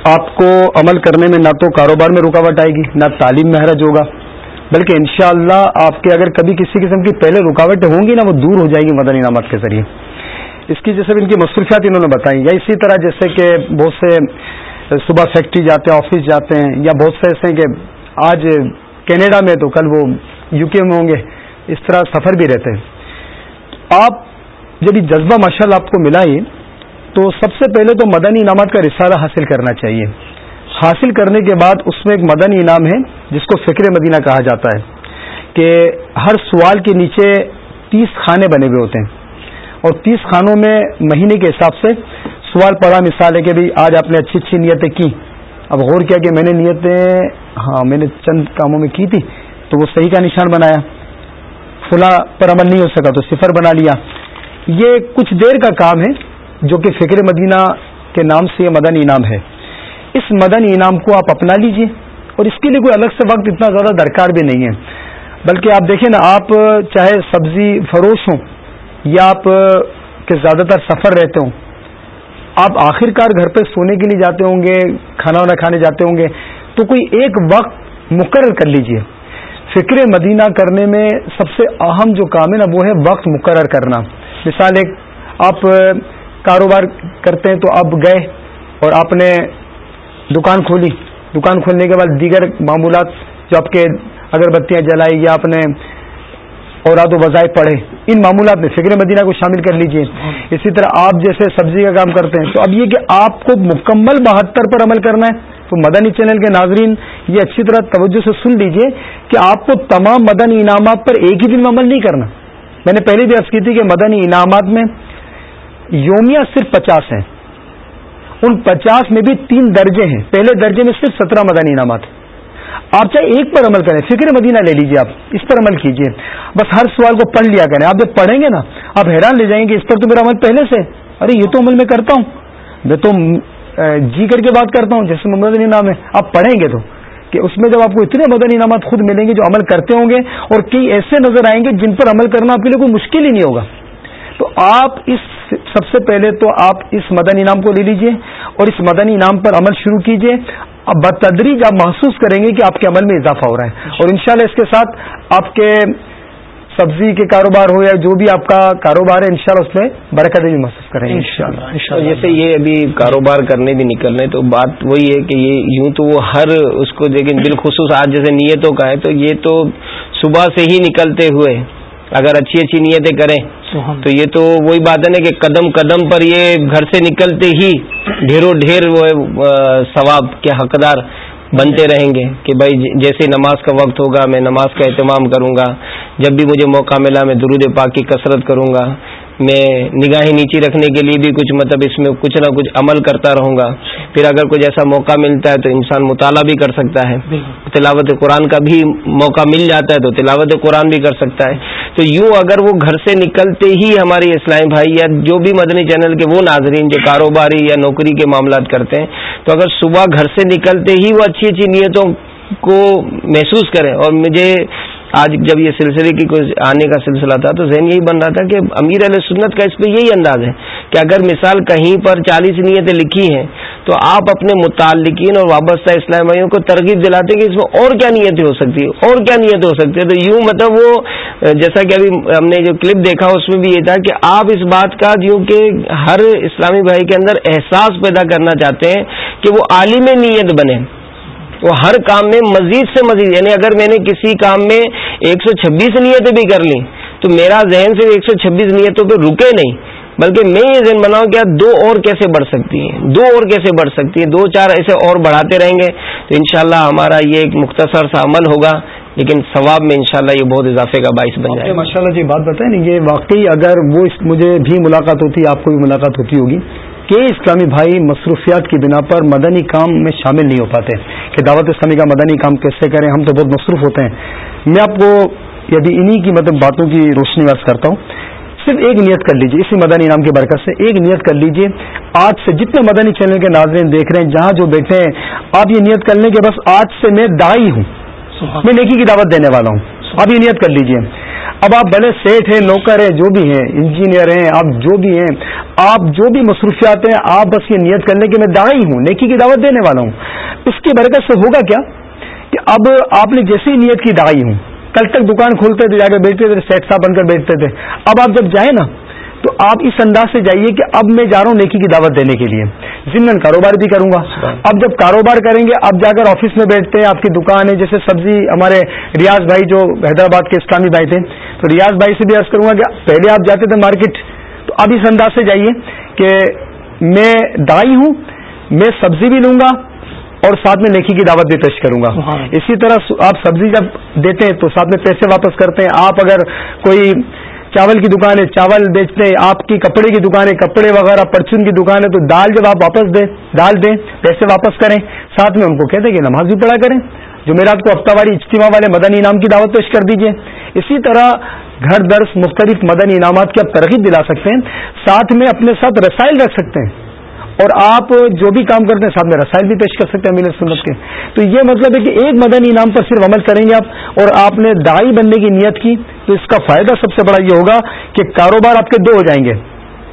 آپ کو عمل کرنے میں نہ تو کاروبار میں رکاوٹ آئے گی، نہ تعلیم میں حرج ہوگا۔ بلکہ انشاءاللہ شاء آپ کے اگر کبھی کسی قسم کی پہلے رکاوٹیں ہوں گی نا، وہ دور ہو جائے گی مدنی انعامات کے ذریعے۔ اس کی جیسے ان کی مصروفیات انہوں نے بتائی یا اسی طرح جیسے کہ بہت سے صبح فیکٹری جاتے ہیں، آفس جاتے ہیں، یا بہت سے ایسے ہیں کہ آج کینیڈا میں تو کل وہ یو کے میں ہوں گے، اس طرح سفر بھی رہتے ہیں۔ آپ جب یہ جذبہ ماشاء اللہ آپ کو ملا ہی تو سب سے پہلے تو مدنی انعامات کا رسالہ حاصل کرنا چاہیے۔ حاصل کرنے کے بعد اس میں ایک مدنی انعام ہے، جس کو فکر مدینہ کہا جاتا ہے کہ ہر سوال کے نیچے تیس کھانے بنے ہوئے ہوتے ہیں۔ اور تیس خانوں میں مہینے کے حساب سے سوال پڑا مثال ہے کہ بھائی آج آپ نے اچھی اچھی نیتیں کی۔ اب غور کیا کہ میں نے نیتیں ہاں میں نے چند کاموں میں کی تھی تو وہ صحیح کا نشان بنایا۔ فلاں پر عمل نہیں ہو سکا تو صفر بنا لیا۔ یہ کچھ دیر کا کام ہے۔ جو کہ فکر مدینہ کے نام سے یہ مدن انعام ہے۔ اس مدن انعام کو آپ اپنا لیجیے اور اس کے لیے کوئی الگ سے وقت اتنا زیادہ درکار بھی نہیں ہے۔ بلکہ آپ دیکھیں نا، آپ چاہے سبزی فروش ہوں یا آپ کے زیادہ تر سفر رہتے ہوں، آپ آخر کار گھر پہ سونے کے لیے جاتے ہوں گے، کھانا وانا کھانے جاتے ہوں گے، تو کوئی ایک وقت مقرر کر لیجیے۔ فکر مدینہ کرنے میں سب سے اہم جو کام ہے نا، وہ ہے وقت مقرر کرنا۔ مثال ایک، آپ کاروبار کرتے ہیں تو آپ گئے اور آپ نے دکان کھولی۔ دکان کھولنے کے بعد دیگر معمولات جو آپ کے اگربتیاں جلائی یا آپ نے اوراد و وظائف پڑھے، ان معمولات میں فکر مدینہ کو شامل کر لیجیے۔ اسی طرح آپ جیسے سبزی کا کام کرتے ہیں، تو اب یہ کہ آپ کو مکمل بہتر پر عمل کرنا ہے۔ تو مدنی چینل کے ناظرین، یہ اچھی طرح توجہ سے سن لیجیے کہ آپ کو تمام مدنی انعامات پر ایک ہی دن میں عمل نہیں کرنا۔ میں نے پہلے بھی عرض کی تھی کہ مدنی انعامات میں یومیہ صرف پچاس ہیں۔ ان پچاس میں بھی تین درجے ہیں۔ پہلے درجے میں صرف سترہ مدنی انعامات آپ چاہے ایک پر عمل کریں، فکر مدینہ لے لیجیے آپ۔ اس پر عمل کیجیے بس ہر سوال کو پڑھ لیا کریں۔ آپ جب پڑھیں گے نا، آپ حیران لے جائیں گے اس پر تو میرا عمل پہلے سے۔ ارے، یہ تو عمل میں کرتا ہوں۔ میں تو جی کر کے بات کرتا ہوں، جیسے محمد نام ہے۔ آپ پڑھیں گے تو، کہ اس میں جب آپ کو اتنے مدنی انعامات خود ملیں گے جو عمل کرتے ہوں گے اور کئی ایسے نظر آئیں گے جن پر عمل کرنا آپ کے لیے کوئی مشکل ہی نہیں ہوگا۔ تو آپ اس سب سے پہلے تو آپ اس مدنی انعام کو لے لیجیے اور اس مدنی انعام پر عمل شروع کیجیے۔ اب بتدریج آپ محسوس کریں گے کہ آپ کے عمل میں اضافہ ہو رہا ہے۔ اور انشاءاللہ اس کے ساتھ آپ کے سبزی کے کاروبار ہو یا جو بھی آپ کا کاروبار ہے انشاءاللہ اس میں برکت بھی محسوس کریں گے۔ جیسے یہ ابھی کاروبار کرنے بھی نکل رہے تو بات وہی ہے کہ یہ یوں تو وہ ہر اس کو لیکن بالخصوص آج جیسے نیتوں کا ہے تو یہ تو صبح سے ہی نکلتے ہوئے اگر اچھی اچھی نیتیں کریں تو یہ تو وہی بات ہے نا کہ قدم قدم پر یہ گھر سے نکلتے ہی ڈھیروں ڈھیر وہ ثواب کے حقدار بنتے رہیں گے کہ بھائی جیسے نماز کا وقت ہوگا میں نماز کا اہتمام کروں گا جب بھی مجھے موقع ملا میں درود پاک کی کثرت کروں گا۔ میں نگاہیں نیچی رکھنے کے لیے بھی کچھ مطلب اس میں کچھ نہ کچھ عمل کرتا رہوں گا۔ پھر اگر کچھ ایسا موقع ملتا ہے تو انسان مطالعہ بھی کر سکتا ہے۔ تلاوت قرآن کا بھی موقع مل جاتا ہے تو تلاوت قرآن بھی کر سکتا ہے۔ تو یوں اگر وہ گھر سے نکلتے ہی ہمارے اسلامی بھائی یا جو بھی مدنی چینل کے وہ ناظرین جو کاروباری یا نوکری کے معاملات کرتے ہیں تو اگر صبح گھر سے نکلتے ہی وہ اچھی اچھی نیتوں کو محسوس کریں اور مجھے آج جب یہ سلسلے کی کوئی آنے کا سلسلہ تھا تو ذہن یہی بن رہا تھا کہ امیر علیہ سنت کا اس پہ یہی انداز ہے کہ اگر مثال کہیں پر چالیس نیتیں لکھی ہیں تو آپ اپنے متعلقین اور وابستہ اسلامیوں کو ترغیب دلاتے ہیں کہ اس میں اور کیا نیتیں ہو سکتی ہے اور کیا نیتیں ہو سکتی ہے تو یوں مطلب وہ، جیسا کہ ابھی ہم نے جو کلپ دیکھا اس میں بھی یہ تھا کہ آپ اس بات کا جو کہ ہر اسلامی بھائی کے اندر احساس پیدا کرنا چاہتے ہیں کہ وہ عالم نیت بنے۔ وہ ہر کام میں مزید سے مزید یعنی اگر میں نے کسی کام میں ایک سو چھبیس نیتیں بھی کر لی تو میرا ذہن صرف ایک سو چھبیس نیتوں پہ رکے نہیں، بلکہ میں یہ ذہن بناؤں کیا دو اور کیسے بڑھ سکتی ہیں، دو اور کیسے بڑھ سکتی ہیں، دو چار ایسے اور بڑھاتے رہیں گے، تو انشاءاللہ ہمارا یہ ایک مختصر سا عمل ہوگا، لیکن ثواب میں انشاءاللہ یہ بہت اضافے کا باعث بن جائے ماشاء اللہ جی بات بتائیں یہ واقعی اگر وہ مجھے بھی ملاقات ہوتی، آپ کو بھی ملاقات ہوتی ہوگی کہ اسلامی بھائی مصروفیات کی بنا پر مدنی کام میں شامل نہیں ہو پاتے۔ کہ دعوت اسلامی کا مدنی کام کیسے کریں ہم تو بہت مصروف ہوتے ہیں۔ میں آپ کو یدی انہی کی مطلب باتوں کی روشنی ورث کرتا ہوں۔ صرف ایک نیت کر لیجیے اسی مدنی نام کی برکت سے ایک نیت کر لیجیے آج سے جتنے مدنی چینل کے ناظرین دیکھ رہے ہیں جہاں جو بیٹھے ہیں آپ یہ نیت کر لیں کہ بس آج سے میں دائی ہوں۔ میں نیکی کی دعوت دینے والا ہوں۔ آپ یہ نیت کر لیجیے اب آپ بھلے سیٹ ہیں، نوکر ہیں، جو بھی ہیں، انجینئر ہیں، آپ جو بھی ہیں، آپ جو بھی مصروفیات ہیں، آپ بس یہ نیت کر لیں کہ میں دائی ہوں، نیکی کی دعوت دینے والا ہوں۔ اس کی برکت سے ہوگا کیا؟ کہ اب آپ نے جیسی نیت کی دائی ہوں۔ کل تک دکان کھولتے تھے، جا کے بیٹھتے تھے سیٹ صاحب بن کر بیٹھتے تھے۔ اب آپ جب جائیں نا تو آپ اس انداز سے جائیے کہ اب میں جا رہا ہوں نیکی کی دعوت دینے کے لیے۔ ضمن کاروبار بھی کروں گا۔ اب جب کاروبار کریں گے اب جا کر آفس میں بیٹھتے ہیں آپ کی دکان ہے جیسے سبزی ہمارے ریاض بھائی جو حیدرآباد کے اسلامی بھائی تھے۔ تو ریاض بھائی سے بھی عرض کروں گا کہ پہلے آپ جاتے تھے مارکیٹ۔ تو اب اس انداز سے جائیے کہ میں دائی ہوں میں سبزی بھی لوں گا اور ساتھ میں نیکی کی دعوت بھی پیش کروں گا۔ اسی طرح آپ سبزی جب دیتے ہیں تو ساتھ میں پیسے واپس کرتے ہیں۔ آپ اگر کوئی چاول کی دکان ہے چاول بیچتے ہیں آپ کی کپڑے کی دکان ہے کپڑے وغیرہ، پرچون کی دکان ہے تو دال جب آپ واپس دیں، دال دیں، پیسے واپس کریں، ساتھ میں ان کو کہتے ہیں کہ نماز بھی پڑھا کریں۔ جو میرا آپ کو ہفتہ واری اجتماع والے مدن انعام کی دعوت پیش کر دیجیے اسی طرح گھر درس، مختلف مدن انعامات کی آپ ترغیب دلا سکتے ہیں، ساتھ میں اپنے ساتھ رسائل رکھ سکتے ہیں۔ اور آپ جو بھی کام کرتے ہیں ساتھ میں رسائل بھی پیش کر سکتے ہیں امین سنت کے۔ تو یہ مطلب ہے کہ ایک مدنی انعام پر صرف عمل کریں گے آپ اور آپ نے دائی بننے کی نیت کی تو اس کا فائدہ سب سے بڑا یہ ہوگا کہ کاروبار آپ کے دو ہو جائیں گے۔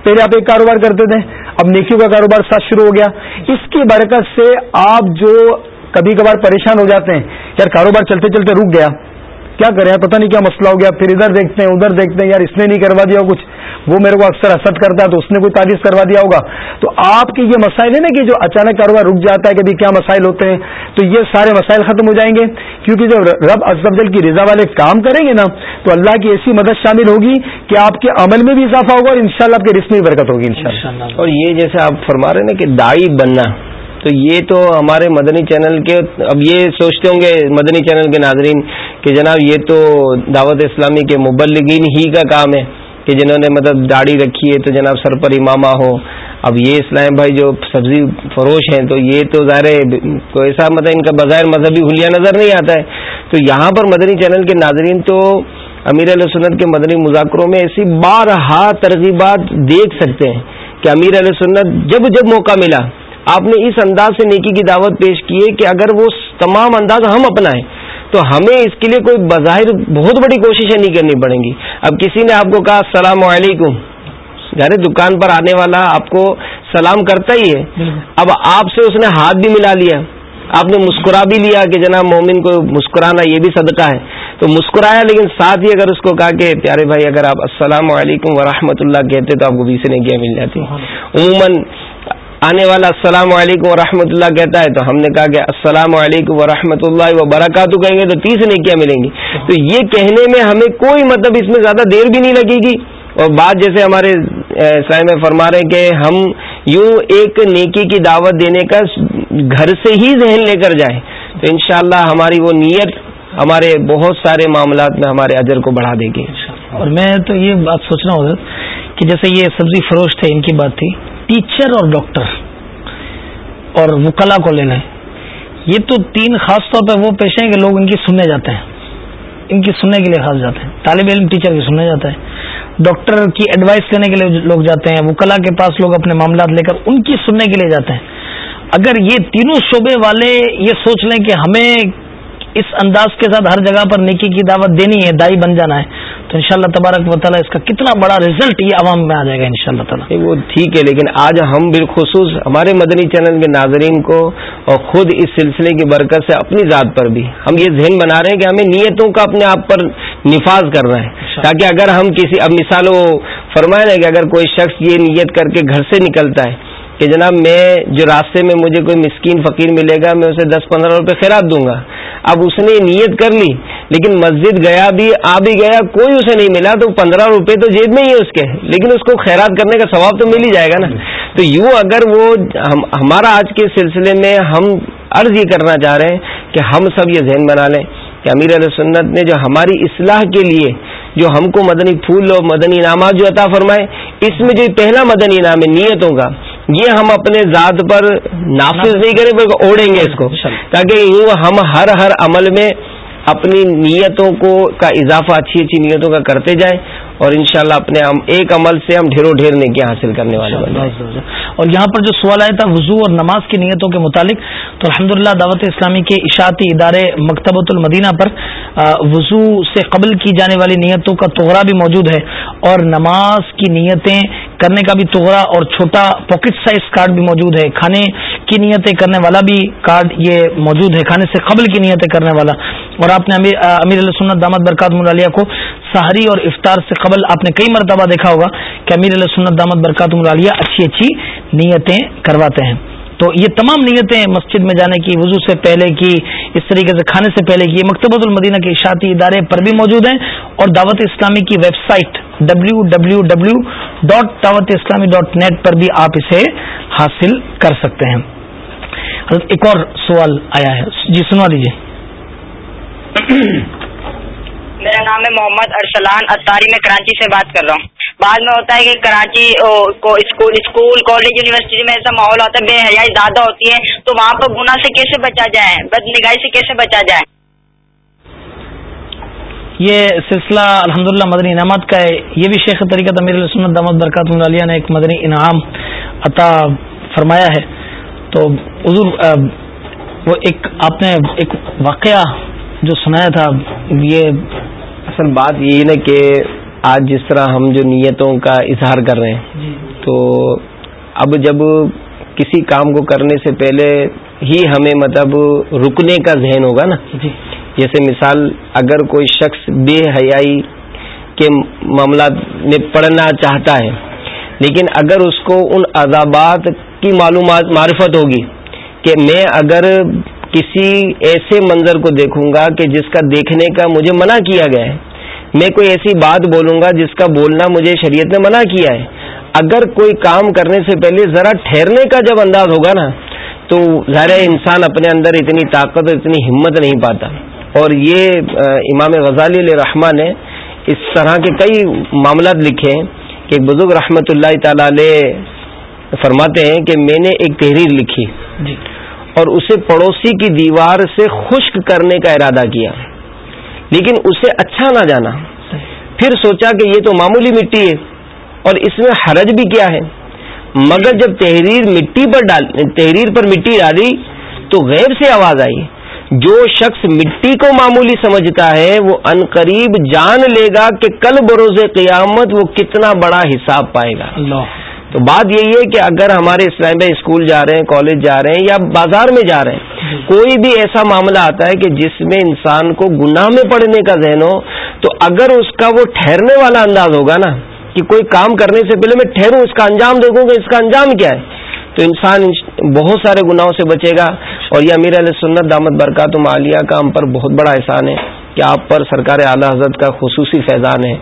پہلے آپ ایک کاروبار کرتے تھے، اب نیکیوں کا کاروبار ساتھ شروع ہو گیا۔ اس کی برکت سے آپ جو کبھی کبھار پریشان ہو جاتے ہیں، یار کاروبار چلتے چلتے رک گیا۔ کیا کریں پتہ نہیں کیا مسئلہ ہو گیا۔ پھر ادھر دیکھتے ہیں، ادھر دیکھتے ہیں، یار اس نے نہیں کروا دیا کچھ۔ وہ میرے کو اکثر حسد کرتا ہے تو اس نے کوئی تعریف کروا دیا ہوگا۔ تو آپ کے یہ مسائل ہیں نا کہ جو اچانک کاروبار رک جاتا ہے کہ کیا مسائل ہوتے ہیں، تو یہ سارے مسائل ختم ہو جائیں گے۔ کیونکہ جب رب ازبل کی رضا والے کام کریں گے نا، تو اللہ کی ایسی مدد شامل ہوگی کہ آپ کے عمل میں بھی اضافہ ہوگا اور انشاءاللہ آپ کے رسم میں برکت ہوگی انشاءاللہ۔ اور یہ جیسے آپ فرما رہے ہیں نا کہ دائی بننا۔ تو یہ تو ہمارے مدنی چینل کے اب یہ سوچتے ہوں گے مدنی چینل کے ناظرین کہ جناب یہ تو دعوت اسلامی کے مبلگین ہی کا کام ہے کہ جنہوں نے مطلب داڑھی رکھی ہے تو جناب سر پر امامہ ہو۔ اب یہ اسلام بھائی جو سبزی فروش ہیں تو یہ تو ظاہر تو ایسا مطلب ان کا بظاہر مذہبی حلیہ نظر نہیں آتا ہے۔ تو یہاں پر مدنی چینل کے ناظرین تو امیر علیہ سنت کے مدنی مذاکروں میں ایسی بارہا ترغیبات دیکھ سکتے ہیں کہ امیر علیہ سنت جب جب موقع ملا آپ نے اس انداز سے نیکی کی دعوت پیش کی ہے کہ اگر وہ تمام انداز ہم اپنائیں تو ہمیں اس کے لیے کوئی بظاہر بہت بڑی کوششیں نہیں کرنی پڑیں گی۔ اب کسی نے آپ کو کہا السلام علیکم یعنی دکان پر آنے والا آپ کو سلام کرتا ہی ہے۔ اب آپ سے اس نے ہاتھ بھی ملا لیا۔ آپ نے مسکرا بھی لیا کہ جناب مومن کو مسکرانا یہ بھی صدقہ ہے۔ تو مسکرایا لیکن ساتھ ہی اگر اس کو کہا کہ پیارے بھائی اگر آپ السلام علیکم ورحمۃ اللہ کہتے تو آپ کو بیس نے کیا مل جاتی۔ عموماً آنے والا السلام علیکم ورحمۃ اللہ کہتا ہے تو ہم نے کہا کہ السلام علیکم ورحمۃ اللہ وبرکاتہ کہیں گے تو تیس نیکیاں ملیں گی۔ تو یہ کہنے میں ہمیں کوئی مطلب اس میں زیادہ دیر بھی نہیں لگے گی۔ اور بات جیسے ہمارے سائم فرما رہے ہیں کہ ہم یوں ایک نیکی کی دعوت دینے کا گھر سے ہی ذہن لے کر جائیں۔ تو انشاءاللہ ہماری وہ نیت ہمارے بہت سارے معاملات میں ہمارے اجر کو بڑھا دے گی۔ اور میں تو یہ بات سوچ رہا ہوں کہ جیسے یہ سبزی فروش تھے، ان کی بات تھی۔ ٹیچر اور ڈاکٹر اور وکلا کو لینا ہے یہ تو تین خاص طور پہ وہ پیشے ہیں کہ لوگ ان کی سننے جاتے ہیں۔ ان کی سننے کے لیے خاص جاتے ہیں۔ طالب علم ٹیچر کی سننے جاتا ہے ڈاکٹر کی ایڈوائس لینے کے لیے لوگ جاتے ہیں۔ وکلا کے پاس لوگ اپنے معاملات لے کر ان کی سننے کے لیے جاتے ہیں۔ اگر یہ تینوں شعبے والے یہ سوچ لیں کہ ہمیں اس انداز کے ساتھ ہر جگہ پر نیکی کی دعوت دینی ہے، دائی بن جانا ہے تو انشاءاللہ تبارک و تعالیٰ اس کا کتنا بڑا رزلٹ یہ عوام میں آ جائے گا انشاءاللہ شاء تعالیٰ وہ ٹھیک ہے لیکن آج ہم بالخصوص ہمارے مدنی چینل کے ناظرین کو اور خود اس سلسلے کی برکت سے اپنی ذات پر بھی ہم یہ ذہن بنا رہے ہیں کہ ہمیں نیتوں کا اپنے آپ پر نفاذ کر رہے ہیں۔ تاکہ اگر ہم کسی اب مثال وہ فرمائے نا کہ اگر کوئی شخص یہ نیت کر کے گھر سے نکلتا ہے کہ جناب میں جو راستے میں مجھے کوئی مسکین فقیر ملے گا، میں اسے دس پندرہ روپے خیرات دوں گا۔ اب اس نے نیت کر لی، لیکن مسجد گیا بھی، آ بھی گیا، کوئی اسے نہیں ملا، تو پندرہ روپے تو جیب میں ہی ہے اس کے۔ لیکن اس کو خیرات کرنے کا ثواب تو مل ہی جائے گا نا۔ تو یوں اگر وہ ہمارا آج کے سلسلے میں ہم عرض یہ کرنا چاہ رہے ہیں کہ ہم سب یہ ذہن بنا لیں کہ امیر علیہ سنت نے جو ہماری اصلاح کے لیے جو ہم کو مدنی پھول اور مدنی انعامات جو عطا فرمائے، اس میں جو پہلا مدنی انعام ہے، نیتوں کا یہ ہم اپنے ذات پر نافذ نہیں کریں بلکہ اوڑھیں گے اس کو۔ تاکہ یوں ہم ہر ہر عمل میں اپنی نیتوں کو کا اضافہ اچھی اچھی نیتوں کا کرتے جائیں اور انشاءاللہ اپنے ایک عمل سے ہم ڈھیروں ڈھیر نیکیاں حاصل کرنے والے بن اور یہاں پر جو سوال آیا تھا وضو اور نماز کی نیتوں کے متعلق، تو الحمدللہ دعوت اسلامی کے اشاعتی ادارے مکتبۃ المدینہ پر وضو سے قبل کی جانے والی نیتوں کا توغرا بھی موجود ہے اور نماز کی نیتیں کرنے کا بھی توغرا اور چھوٹا پاکٹ سائز کارڈ بھی موجود ہے۔ کھانے کی نیتیں کرنے والا بھی کارڈ یہ موجود ہے۔ کھانے سے قبل کی نیتیں کرنے والا۔ اور آپ نے امیر علیہ سنت دامت برکات ملالیہ کو سحری اور افطار سے قبل آپ نے کئی مرتبہ دیکھا ہوگا کہ امیر علیہ سنت دامت برکات ملالیہ اچھی اچھی نیتیں کرواتے ہیں۔ تو یہ تمام نیتیں مسجد میں جانے کی، وضو سے پہلے کی، اس طریقے سے کھانے سے پہلے کی مکتبۃ المدینہ کے اشاعتی ادارے پر بھی موجود ہیں اور دعوت اسلامی کی web site W W W dot Dawat Islami dot net پر بھی آپ اسے حاصل کر سکتے ہیں۔ ایک اور سوال آیا ہے۔ جی سنوا لیجیے میرا نام ہے محمد ارسلان اتاری میں کراچی سے بات کر رہا ہوں۔ بعد میں ہوتا ہے کہ کراچی کو اسکول اسکول، کالج، یونیورسٹی میں ایسا ماحول ہوتا ہے، بے حیائی زیادہ ہوتی ہے، تو وہاں پر گناہ سے کیسے بچا جائے؟ بد نگاہی سے کیسے بچا جائے؟ یہ سلسلہ الحمدللہ مدنی انعامات کا ہے۔ یہ بھی شیخ طریقہ امیر سنت دامت برکات ملالیہ نے ایک مدنی انعام عطا فرمایا ہے۔ تو حضور وہ ایک، آپ نے ایک واقعہ جو سنایا تھا، یہ اصل بات یہی نا کہ آج جس طرح ہم جو نیتوں کا اظہار کر رہے ہیں جی۔ تو اب جب کسی کام کو کرنے سے پہلے ہی ہمیں مطلب رکنے کا ذہن ہوگا نا جی۔ جیسے مثال اگر کوئی شخص بے حیائی کے معاملات میں پڑھنا چاہتا ہے لیکن اگر اس کو ان عذابات کی معلومات معرفت ہوگی کہ میں اگر کسی ایسے منظر کو دیکھوں گا کہ جس کا دیکھنے کا مجھے منع کیا گیا ہے۔ میں کوئی ایسی بات بولوں گا جس کا بولنا مجھے شریعت نے منع کیا ہے۔ اگر کوئی کام کرنے سے پہلے ذرا ٹھہرنے کا جب انداز ہوگا نا، تو ظاہر انسان اپنے اندر اتنی طاقت اور اتنی ہمت نہیں پاتا۔ اور یہ امام غزالی علیہ رحمٰ نے اس طرح کے کئی معاملات لکھے ہیں کہ بزرگ رحمت اللہ تعالی علیہ فرماتے ہیں کہ میں نے ایک تحریر لکھی۔ جی۔ اور اسے پڑوسی کی دیوار سے خشک کرنے کا ارادہ کیا۔ لیکن اسے اچھا نہ جانا۔ پھر سوچا کہ یہ تو معمولی مٹی ہے اور اس میں حرج بھی کیا ہے۔ مگر جب تحریر مٹی پر ڈال، تحریر پر مٹی ڈالی تو غیر سے آواز آئی۔ جو شخص مٹی کو معمولی سمجھتا ہے، وہ ان قریب جان لے گا کہ کل بروز قیامت وہ کتنا بڑا حساب پائے گا۔ اللہ۔ تو بات یہی ہے کہ اگر ہمارے اسلام میں اسکول جا رہے ہیں، کالج جا رہے ہیں یا بازار میں جا رہے ہیں، کوئی بھی ایسا معاملہ آتا ہے کہ جس میں انسان کو گناہ میں پڑنے کا ذہن ہو، تو اگر اس کا وہ ٹھہرنے والا انداز ہوگا نا کہ کوئی کام کرنے سے پہلے میں ٹھہروں، اس کا انجام دیکھوں گا اس کا انجام کیا ہے، تو انسان بہت سارے گناہوں سے بچے گا۔ اور یہ امیر علیہ سنت دامت برکات مالیہ کا ہم پر بہت بڑا احسان ہے۔ کہ آپ پر سرکار اعلیٰ حضرت کا خصوصی فیضان ہے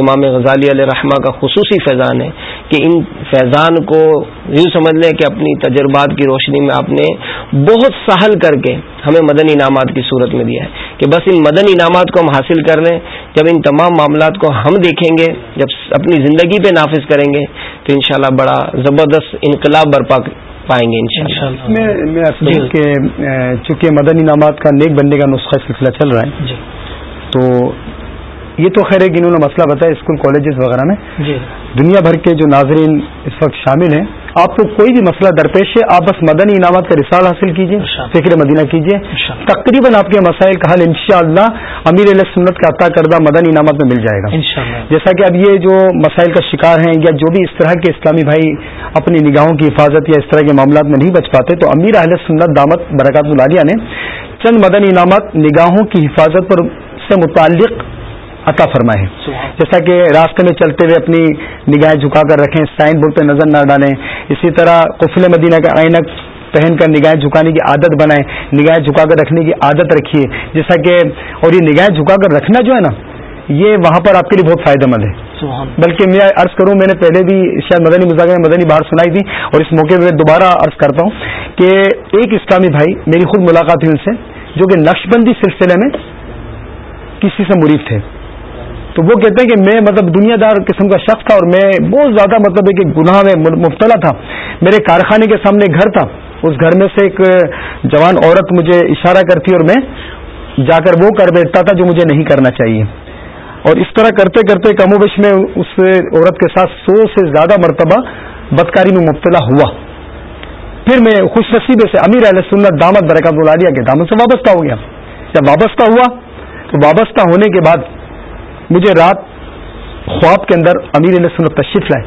امام غزالی علیہ رحمٰ کا خصوصی فیضان ہے کہ ان فیضان کو یوں سمجھ لیں کہ اپنی تجربات کی روشنی میں آپ نے بہت سہل کر کے ہمیں مدن انعامات کی صورت میں دیا ہے کہ بس ان مدن انعامات کو ہم حاصل کر لیں جب ان تمام معاملات کو ہم دیکھیں گے جب اپنی زندگی پہ نافذ کریں گے تو انشاءاللہ بڑا زبردست انقلاب برپا پائیں گے میں جی۔ کہ چونکہ مدن انعامات کا نیک بننے کا نسخہ سلسلہ چل رہا ہے جی۔ تو یہ تو خیر ہے کہ انہوں نے مسئلہ بتایا اسکول کالجز وغیرہ میں۔ جی۔ دنیا بھر کے جو ناظرین اس وقت شامل ہیں آپ کو کوئی بھی مسئلہ درپیش ہے آپ بس مدنی انعامات کا رسال حاصل کیجیے فکر مدینہ کیجیے تقریباً آپ کے مسائل کا حل انشاءاللہ امیر علیہ سنت کا عطا کردہ مدنی انعامات میں مل جائے گا۔ جیسا کہ اب یہ جو مسائل کا شکار ہیں یا جو بھی اس طرح کے اسلامی بھائی اپنی نگاہوں کی حفاظت یا اس طرح کے معاملات میں نہیں بچ پاتے تو امیر اہل سنت دامت برکات العالیہ نے چند مدنی انعامات نگاہوں کی حفاظت پر سے متعلق عطا فرمائے۔ جیسا کہ راستے میں چلتے ہوئے اپنی نگاہیں جھکا کر رکھیں سائن بورڈ پہ نظر نہ ڈالیں۔ اسی طرح قفل مدینہ کا آئینک پہن کر نگاہیں جھکانے کی عادت بنائیں۔ نگاہیں جھکا کر رکھنے کی عادت رکھیے۔ جیسا کہ اور یہ نگاہیں جھکا کر رکھنا جو ہے نا یہ وہاں پر آپ کے لیے بہت فائدہ مند ہے۔ بلکہ میں عرض کروں میں نے پہلے بھی شاید مدنی مذاکر مدنی باہر سنائی تھی اور اس موقع پہ دوبارہ عرض کرتا ہوں کہ ایک اسلامی بھائی میری خود ملاقات ہوئی ان سے جو کہ نقش بندی سلسلے میں کسی سے مرید تھے۔ تو وہ کہتے ہیں کہ میں مطلب دنیا دار قسم کا شخص تھا اور میں بہت زیادہ مطلب ہے کہ گناہ میں مبتلا تھا۔ میرے کارخانے کے سامنے گھر تھا۔ اس گھر میں سے ایک جوان عورت مجھے اشارہ کرتی اور میں جا کر وہ کر بیٹھتا تھا جو مجھے نہیں کرنا چاہیے۔ اور اس طرح کرتے کرتے کم و بش میں اس عورت کے ساتھ سو سے زیادہ مرتبہ بدکاری میں مبتلا ہوا۔ پھر میں خوش نصیبے سے امیر علیہ سنت دامت برکات العالیہ کے دامت سے وابستہ ہو گیا۔ جب وابستہ ہوا تو وابستہ ہونے کے بعد مجھے رات خواب کے اندر امیر علیہ سنت تشریف لائے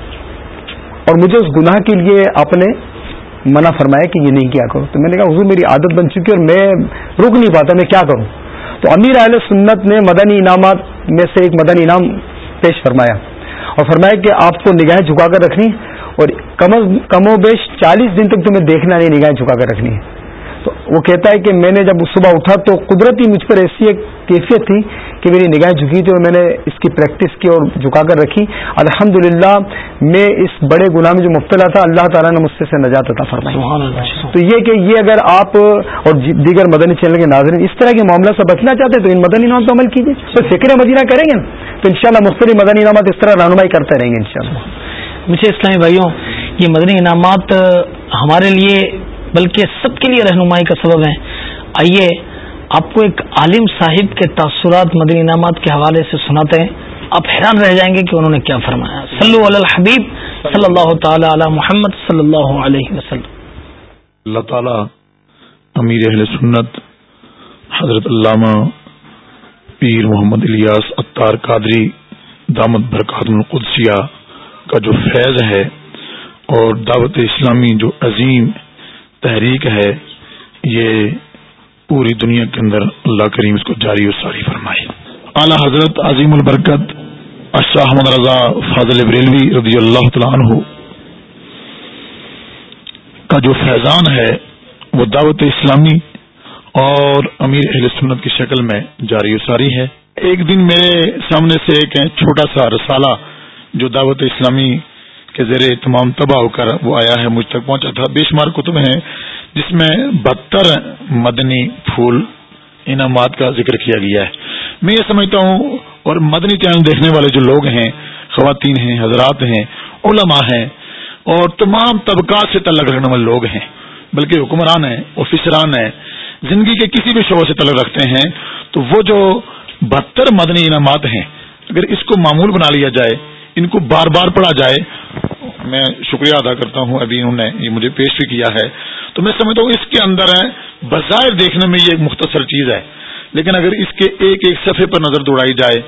اور مجھے اس گناہ کے لیے آپ نے منع فرمایا کہ یہ نہیں کیا کرو۔ تو میں نے کہا، حضور، میری عادت بن چکی اور میں رک نہیں پاتا، میں کیا کروں؟ تو امیر اہل سنت نے مدنی انعامات میں سے ایک مدنی انعام پیش فرمایا اور فرمایا کہ آپ کو نگاہیں جھکا کر رکھنی اور کم و بیش چالیس دن تک تمہیں دیکھنا نہیں، نگاہیں جھکا کر رکھنی۔ ہے تو وہ کہتا ہے کہ میں نے جب صبح اٹھا تو قدرتی مجھ پر ایسی ایک کیفیت تھی کہ میری نگاہیں جھکی تھی اور میں نے اس کی پریکٹس کی اور جھکا کر رکھی۔ الحمد میں اس بڑے گناہ میں جو مبتلا تھا اللہ تعالیٰ نے مجھ سے نجات عطا فرمائی۔ تو یہ کہ یہ اگر آپ اور دیگر مدنی چینل کے ناظرین اس طرح کے معاملہ سے بچنا چاہتے تو ان مدنی انعام تو عمل کیجیے۔ تو فکر مدینہ کریں گے تو انشاءاللہ مختلف مدنی انعامات اس طرح رہنمائی کرتے رہیں گے انشاءاللہ۔ مجھے اسلامی بھائیوں یہ مدنی انعامات ہمارے لیے بلکہ سب کے لیے رہنمائی کا سبب ہے آئیے آپ کو ایک عالم صاحب کے تاثرات مدنی انعامات کے حوالے سے سناتے ہیں۔ آپ حیران رہ جائیں گے کہ انہوں نے کیا فرمایا۔ صلو علی الحبیب صلی اللہ تعالی علی محمد صلی اللہ علیہ وسلم۔ اللہ تعالی امیر اہل سنت حضرت علامہ پیر محمد الیاس اطار قادری دامت برکات القدسیہ کا جو فیض ہے اور دعوت اسلامی جو عظیم تحریک ہے، یہ پوری دنیا کے اندر اللہ کریم اس کو جاری و ساری فرمائے۔ اعلی حضرت عظیم البرکت اشاہ احمد رضا فاضل بریلوی رضی اللہ تعالیٰ عنہ کا جو فیضان ہے، وہ دعوت اسلامی اور امیر اہل سنت کی شکل میں جاری و ساری ہے۔ ایک دن میرے سامنے سے ایک چھوٹا سا رسالہ جو دعوت اسلامی کے زیر تمام تباہ ہو کر وہ آیا ہے، مجھ تک پہنچا تھا۔ بے شمار کتب ہیں، جس میں بہتر مدنی پھول انعامات کا ذکر کیا گیا ہے۔ میں یہ سمجھتا ہوں، اور مدنی چینل دیکھنے والے جو لوگ ہیں، خواتین ہیں، حضرات ہیں، علماء ہیں، اور تمام طبقات سے تعلق رکھنے والے لوگ ہیں، بلکہ حکمران ہیں، آفیسران ہیں، زندگی کے کسی بھی شعبے سے تعلق رکھتے ہیں، تو وہ جو بہتر مدنی انعامات ہیں، اگر اس کو معمول بنا لیا جائے ان کو بار بار پڑھا جائے، میں شکریہ ادا کرتا ہوں ابھی انہوں نے یہ مجھے پیش بھی کیا ہے۔ تو میں سمجھتا ہوں اس کے اندر ہے، بظاہر دیکھنے میں یہ ایک مختصر چیز ہے، لیکن اگر اس کے ایک ایک صفحے پر نظر دوڑائی جائے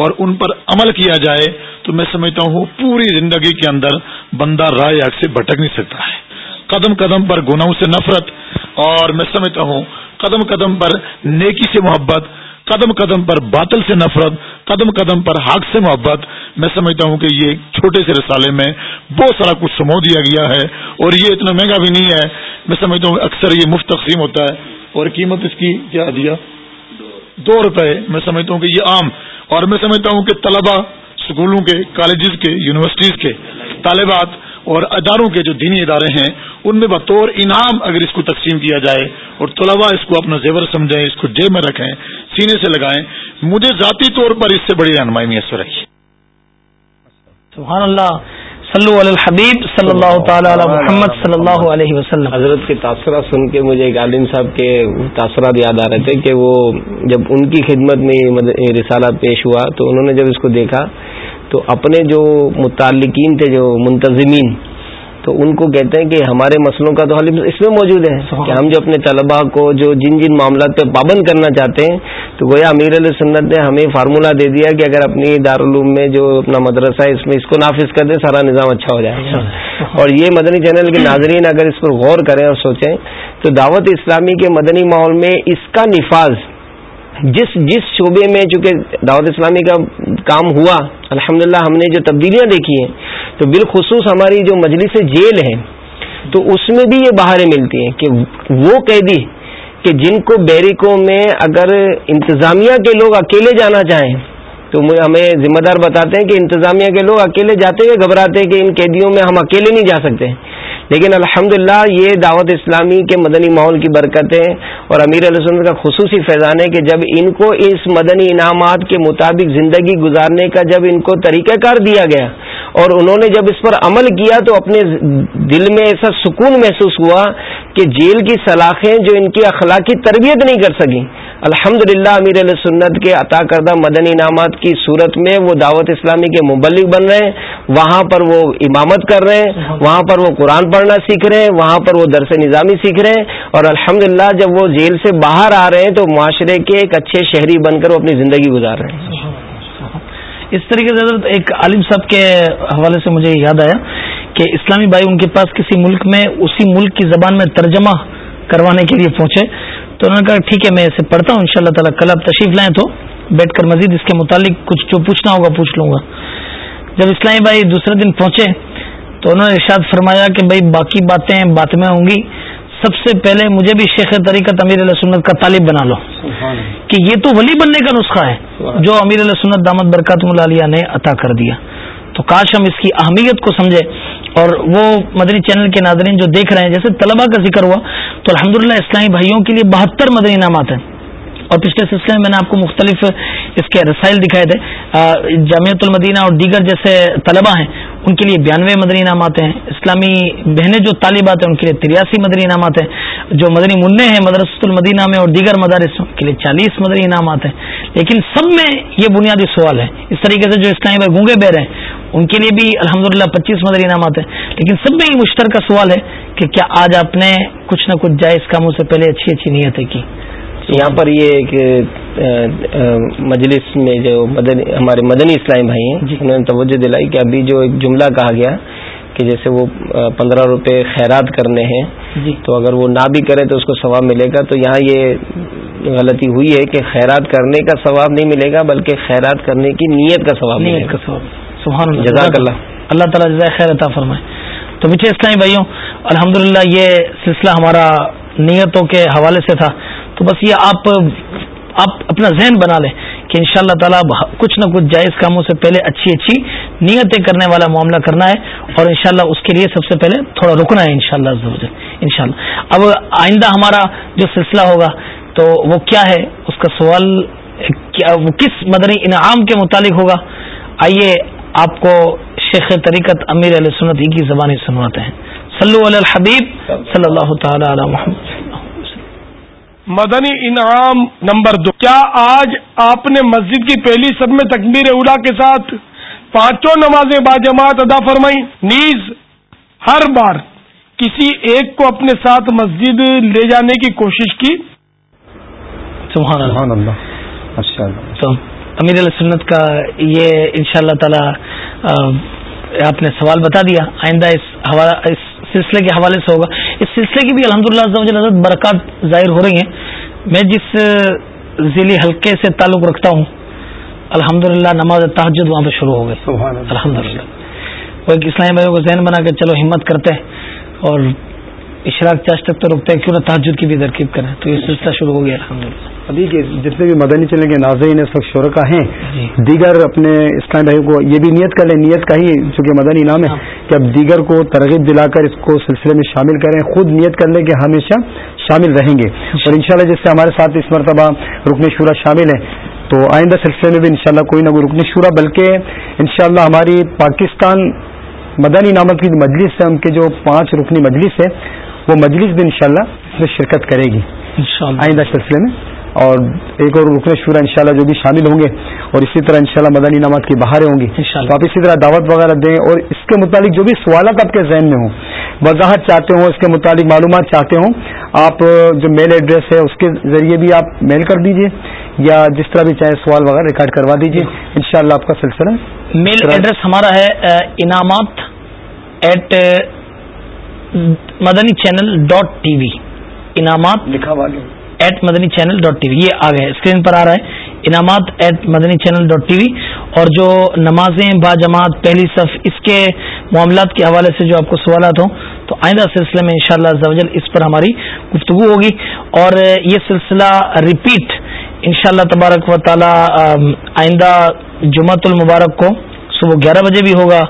اور ان پر عمل کیا جائے، تو میں سمجھتا ہوں پوری زندگی کے اندر بندہ رائے آگ سے بھٹک نہیں سکتا ہے۔ قدم قدم پر گناہوں سے نفرت، اور میں سمجھتا ہوں قدم قدم پر نیکی سے محبت قدم قدم پر باطل سے نفرت، قدم قدم پر حق سے محبت۔ میں سمجھتا ہوں کہ یہ چھوٹے سے رسالے میں بہت سارا کچھ سمو دیا گیا ہے اور یہ اتنا مہنگا بھی نہیں ہے۔ میں سمجھتا ہوں اکثر یہ مفت تقسیم ہوتا ہے۔ اور قیمت اس کی کیا دیا؟ دو روپے۔ میں سمجھتا ہوں کہ یہ عام۔ اور میں سمجھتا ہوں کہ طلبا اسکولوں کے، کالجز کے، یونیورسٹیز کے طالبات اور اداروں کے جو دینی ادارے ہیں ان میں بطور انعام اگر اس کو تقسیم کیا جائے اور طلبا اس کو اپنا زیور سمجھیں اس کو جیب میں رکھیں سینے سے لگائیں مجھے ذاتی طور پر اس سے بڑی رہنمائی میسر رکھی سبحان اللہ صلو علی الحبیب صلی اللہ تعالی علی محمد صلی اللہ علیہ وسلم۔ حضرت کے تاثرات سن کے مجھے ایک عالم صاحب کے تاثرات یاد آ رہے تھے کہ وہ جب ان کی خدمت میں رسالہ پیش ہوا تو انہوں نے جب اس کو دیکھا تو اپنے جو متعلقین تھے جو منتظمین تو ان کو کہتے ہیں کہ ہمارے مسئلوں کا تو حل اس میں موجود ہے کہ ہم جو اپنے طلباء کو جو جن جن معاملات پہ پابند کرنا چاہتے ہیں تو گویا امیر علیہ سنت نے ہمیں فارمولہ دے دیا کہ اگر اپنی دارالعلوم میں جو اپنا مدرسہ ہے اس میں اس کو نافذ کر دیں سارا نظام اچھا ہو جائے گا۔ اور یہ مدنی چینل کے ناظرین اگر اس پر غور کریں اور سوچیں تو دعوت اسلامی کے مدنی ماحول میں اس کا نفاذ جس جس شعبے میں چونکہ دعوت اسلامی کا کام ہوا الحمدللہ ہم نے جو تبدیلیاں دیکھی ہیں، تو بالخصوص ہماری جو مجلس جیل ہے تو اس میں بھی یہ بہاریں ملتی ہیں کہ وہ قیدی کہ جن کو بیریکوں میں اگر انتظامیہ کے لوگ اکیلے جانا چاہیں، تو ہمیں ذمہ دار بتاتے ہیں کہ انتظامیہ کے لوگ اکیلے جاتے ہوئے گھبراتے ہیں کہ ان قیدیوں میں ہم اکیلے نہیں جا سکتے۔ لیکن الحمد یہ دعوت اسلامی کے مدنی ماحول کی برکتیں اور امیر علیہ وسلم کا خصوصی فیضان ہے کہ جب ان کو اس مدنی انعامات کے مطابق زندگی گزارنے کا جب ان کو طریقہ کار دیا گیا اور انہوں نے جب اس پر عمل کیا تو اپنے دل میں ایسا سکون محسوس ہوا کہ جیل کی سلاخیں جو ان کی اخلاقی تربیت نہیں کر سکیں۔ الحمد للہ امیر علیہ سنت کے عطا کردہ مدنی انعامات کی صورت میں وہ دعوت اسلامی کے مبلک بن رہے ہیں۔ وہاں پر وہ امامت کر رہے ہیں۔ وہاں پر وہ قرآن پڑھنا سیکھ رہے ہیں۔ وہاں پر وہ درس نظامی سیکھ رہے ہیں۔ اور الحمد جب وہ جیل سے باہر آ رہے ہیں تو معاشرے کے ایک اچھے شہری بن کر وہ اپنی زندگی گزار رہے ہیں۔ اس طریقے سے ایک عالم صاحب کے حوالے سے مجھے یاد آیا کہ اسلامی بھائی ان کے پاس کسی ملک میں اسی ملک کی زبان میں ترجمہ کروانے کے لیے پہنچے تو انہوں نے کہا ٹھیک ہے، میں اسے پڑھتا ہوں ان شاء اللہ تعالیٰ کل آپ تشریف لائیں تو بیٹھ کر مزید اس کے متعلق کچھ جو پوچھنا ہوگا پوچھ لوں گا۔ جب اسلامی بھائی دوسرے دن پہنچے تو انہوں نے ارشاد فرمایا کہ بھائی باقی باتیں بات میں ہوں گی۔ سب سے پہلے مجھے بھی شیخ طریقت امیر علیہ سنت کا طالب بنا لو۔ کہ یہ تو ولی بننے کا نسخہ ہے جو امیر علیہ سنت دامت برکات ملالیہ نے عطا کر دیا۔ تو کاش ہم اس کی اہمیت کو سمجھے۔ اور وہ مدنی چینل کے ناظرین جو دیکھ رہے ہیں جیسے طلبہ کا ذکر ہوا تو الحمدللہ اسلامی بھائیوں کے لیے بہتر مدنی انعامات ہیں۔ اور پچھلے سلسلے میں میں نے آپ کو مختلف اس کے رسائل دکھائے تھے۔ جامعت المدینہ اور دیگر جیسے طلبہ ہیں ان کے لیے بیانوے مدنی انعامات ہیں، اسلامی بہنیں جو طالبات ہیں، ان کے لیے تریاسی مدنی انعامات ہیں، جو مدنی منع ہیں مدرسۃ المدینہ میں اور دیگر مدارس ان کے لیے چالیس مدنی انعامات ہیں۔ لیکن سب میں یہ بنیادی سوال ہے، اس طریقے سے جو اسلامی بھائی گونگے بہر ہیں، ان کے لیے بھی الحمد للہ پچیس مدنی انعامات ہیں۔ لیکن سب میں یہ مشترکہ سوال ہے کہ کیا آج آپ نے کچھ نہ کچھ جائز کاموں سے پہلے اچھی اچھی نیتیں کی؟ یہاں پر یہ ایک مجلس میں جو مدنی ہمارے مدنی اسلامی بھائی ہیں جی۔ انہوں نے توجہ دلائی کہ ابھی جو ایک جملہ کہا گیا کہ جیسے وہ پندرہ روپے خیرات کرنے ہیں جی۔ تو اگر وہ نہ بھی کرے تو اس کو ثواب ملے گا۔ تو یہاں یہ غلطی ہوئی ہے کہ خیرات کرنے کا ثواب نہیں ملے گا بلکہ خیرات کرنے کی نیت کا ثواب ملے گا۔ سبحان اللہ۔ جزاک اللہ۔ اللہ تعالیٰ جزائے خیر عطا فرمائے۔ تو میٹھے اسلامی بھائیوں الحمدللہ یہ سلسلہ ہمارا نیتوں کے حوالے سے تھا۔ تو بس یہ آپ آپ اپنا ذہن بنا لیں کہ ان شاء اللہ تعالیٰ کچھ نہ کچھ جائز کاموں سے پہلے اچھی اچھی نیتیں کرنے والا معاملہ کرنا ہے اور انشاءاللہ اس کے لیے سب سے پہلے تھوڑا رکنا ہے انشاءاللہ ان شاء اللہ اب آئندہ ہمارا جو سلسلہ ہوگا تو وہ کیا ہے؟ اس کا سوال کیا وہ کس مدنی انعام کے متعلق ہوگا؟ آئیے آپ کو شیخ طریقت امیر علیہ سنت ہی کی زبانی سنواتے ہیں۔ صلو علی الحبیب، صلی اللہ تعالی علی محمد۔ مدنی انعام نمبر دو۔ کیا آج آپ نے مسجد کی پہلی سب میں تکمیر اولا کے ساتھ پانچوں نمازیں باجماعت ادا فرمائی نیز ہر بار کسی ایک کو اپنے ساتھ مسجد لے جانے کی کوشش کی۔ سبحان اللہ۔ تو امیر علیہ سنت کا یہ ان شاء اللہ تعالی آپ نے سوال بتا دیا۔ آئندہ اس حوالہ اس سلسلے کے حوالے سے ہوگا۔ اس سلسلے کی بھی الحمد للہ برکات ظاہر ہو رہی ہیں۔ میں جس ضلع حلقے سے تعلق رکھتا ہوں الحمد للہ نماز تحجد وہاں پہ شروع ہو گئی۔ الحمد للہ وہ ایک اسلامی بھائیوں کو ذہن بنا کے چلو ہمت کرتے ہیں۔ اور اشراق چاش تک تو رکتے ہیں کیوں نہ تحجد کی بھی ترکیب کریں۔ تو یہ سلسلہ شروع ہو گیا الحمد للہ ابھی کے جتنے بھی مدنی چلیں گے ناظرین اس وقت شرکا ہیں جی۔ دیگر اپنے اسلام بھائی کو یہ بھی نیت کر لیں نیت کا ہی چونکہ مدنی نام ہے ہاں۔ کہ اب دیگر کو ترغیب دلا کر اس کو سلسلے میں شامل کریں خود نیت کر لیں کہ ہمیشہ شامل رہیں گے۔ اور انشاءاللہ جس سے ہمارے ساتھ اس مرتبہ رکن شورا شامل ہے تو آئندہ سلسلے میں بھی انشاءاللہ کوئی نہ کوئی رکن شورا بلکہ انشاءاللہ ہماری پاکستان مدنی نامت کی مجلس ہے ان کے جو پانچ رکنی مجلس ہے وہ مجلس بھی انشاءاللہ اس میں شرکت کرے گی۔ آئندہ سلسلے میں۔ اور ایک اور رکن شورا انشاءاللہ جو بھی شامل ہوں گے اور اسی طرح انشاءاللہ مدنی نماز کی بہاریں ہوں گی۔ تو آپ اسی طرح دعوت وغیرہ دیں اور اس کے متعلق جو بھی سوالات آپ کے ذہن میں ہوں وضاحت چاہتے ہوں اس کے متعلق معلومات چاہتے ہوں آپ جو میل ایڈریس ہے اس کے ذریعے بھی آپ میل کر دیجیے یا جس طرح بھی چاہے سوال وغیرہ ریکارڈ کروا دیجیے ان شاء اللہ آپ کا سلسلہ میل ایڈریس ہمارا ہے انعامات at Madani channel dot T V. انعامات لکھا ہوا at Madani channel dot T V یہ آ گئے اسکرین پر آ رہا ہے. انعامات at Madani channel dot T V اور جو نمازیں با جماعت پہلی صف، اس کے معاملات کے حوالے سے جو آپ کو سوالات ہوں، تو آئندہ سلسلے میں انشاءاللہ شاء اللہ اس پر ہماری گفتگو ہوگی. اور یہ سلسلہ ریپیٹ انشاءاللہ تبارک و تعالی آئندہ جمعۃ المبارک کو صبح گیارہ بجے بھی ہوگا،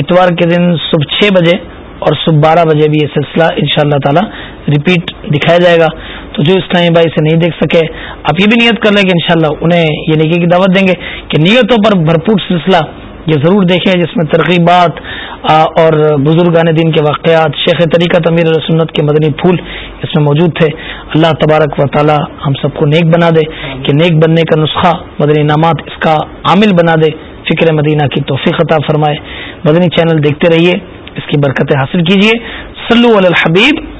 اتوار کے دن صبح چھ بجے اور صبح بارہ بجے بھی یہ سلسلہ ان شاء اللہ تعالی ریپیٹ دکھایا جائے گا. تو جو اسلامی بھائی سے نہیں دیکھ سکے آپ یہ بھی نیت کر لیں کہ انشاءاللہ انہیں یہ نیکی کی دعوت دیں گے کہ نیتوں پر بھرپور سلسلہ یہ ضرور دیکھیں، جس میں ترغیبات اور بزرگان دین کے واقعات، شیخ طریقہ امیر سنت کے مدنی پھول اس میں موجود تھے۔ اللہ تبارک و تعالی ہم سب کو نیک بنا دے، کہ نیک بننے کا نسخہ مدنی انعامات اس کا عامل بنا دے۔ فکر مدینہ کی توفیق عطا فرمائے۔ مدنی چینل دیکھتے رہیے، اس کی برکتیں حاصل کیجیے۔ صلو علی الحبیب۔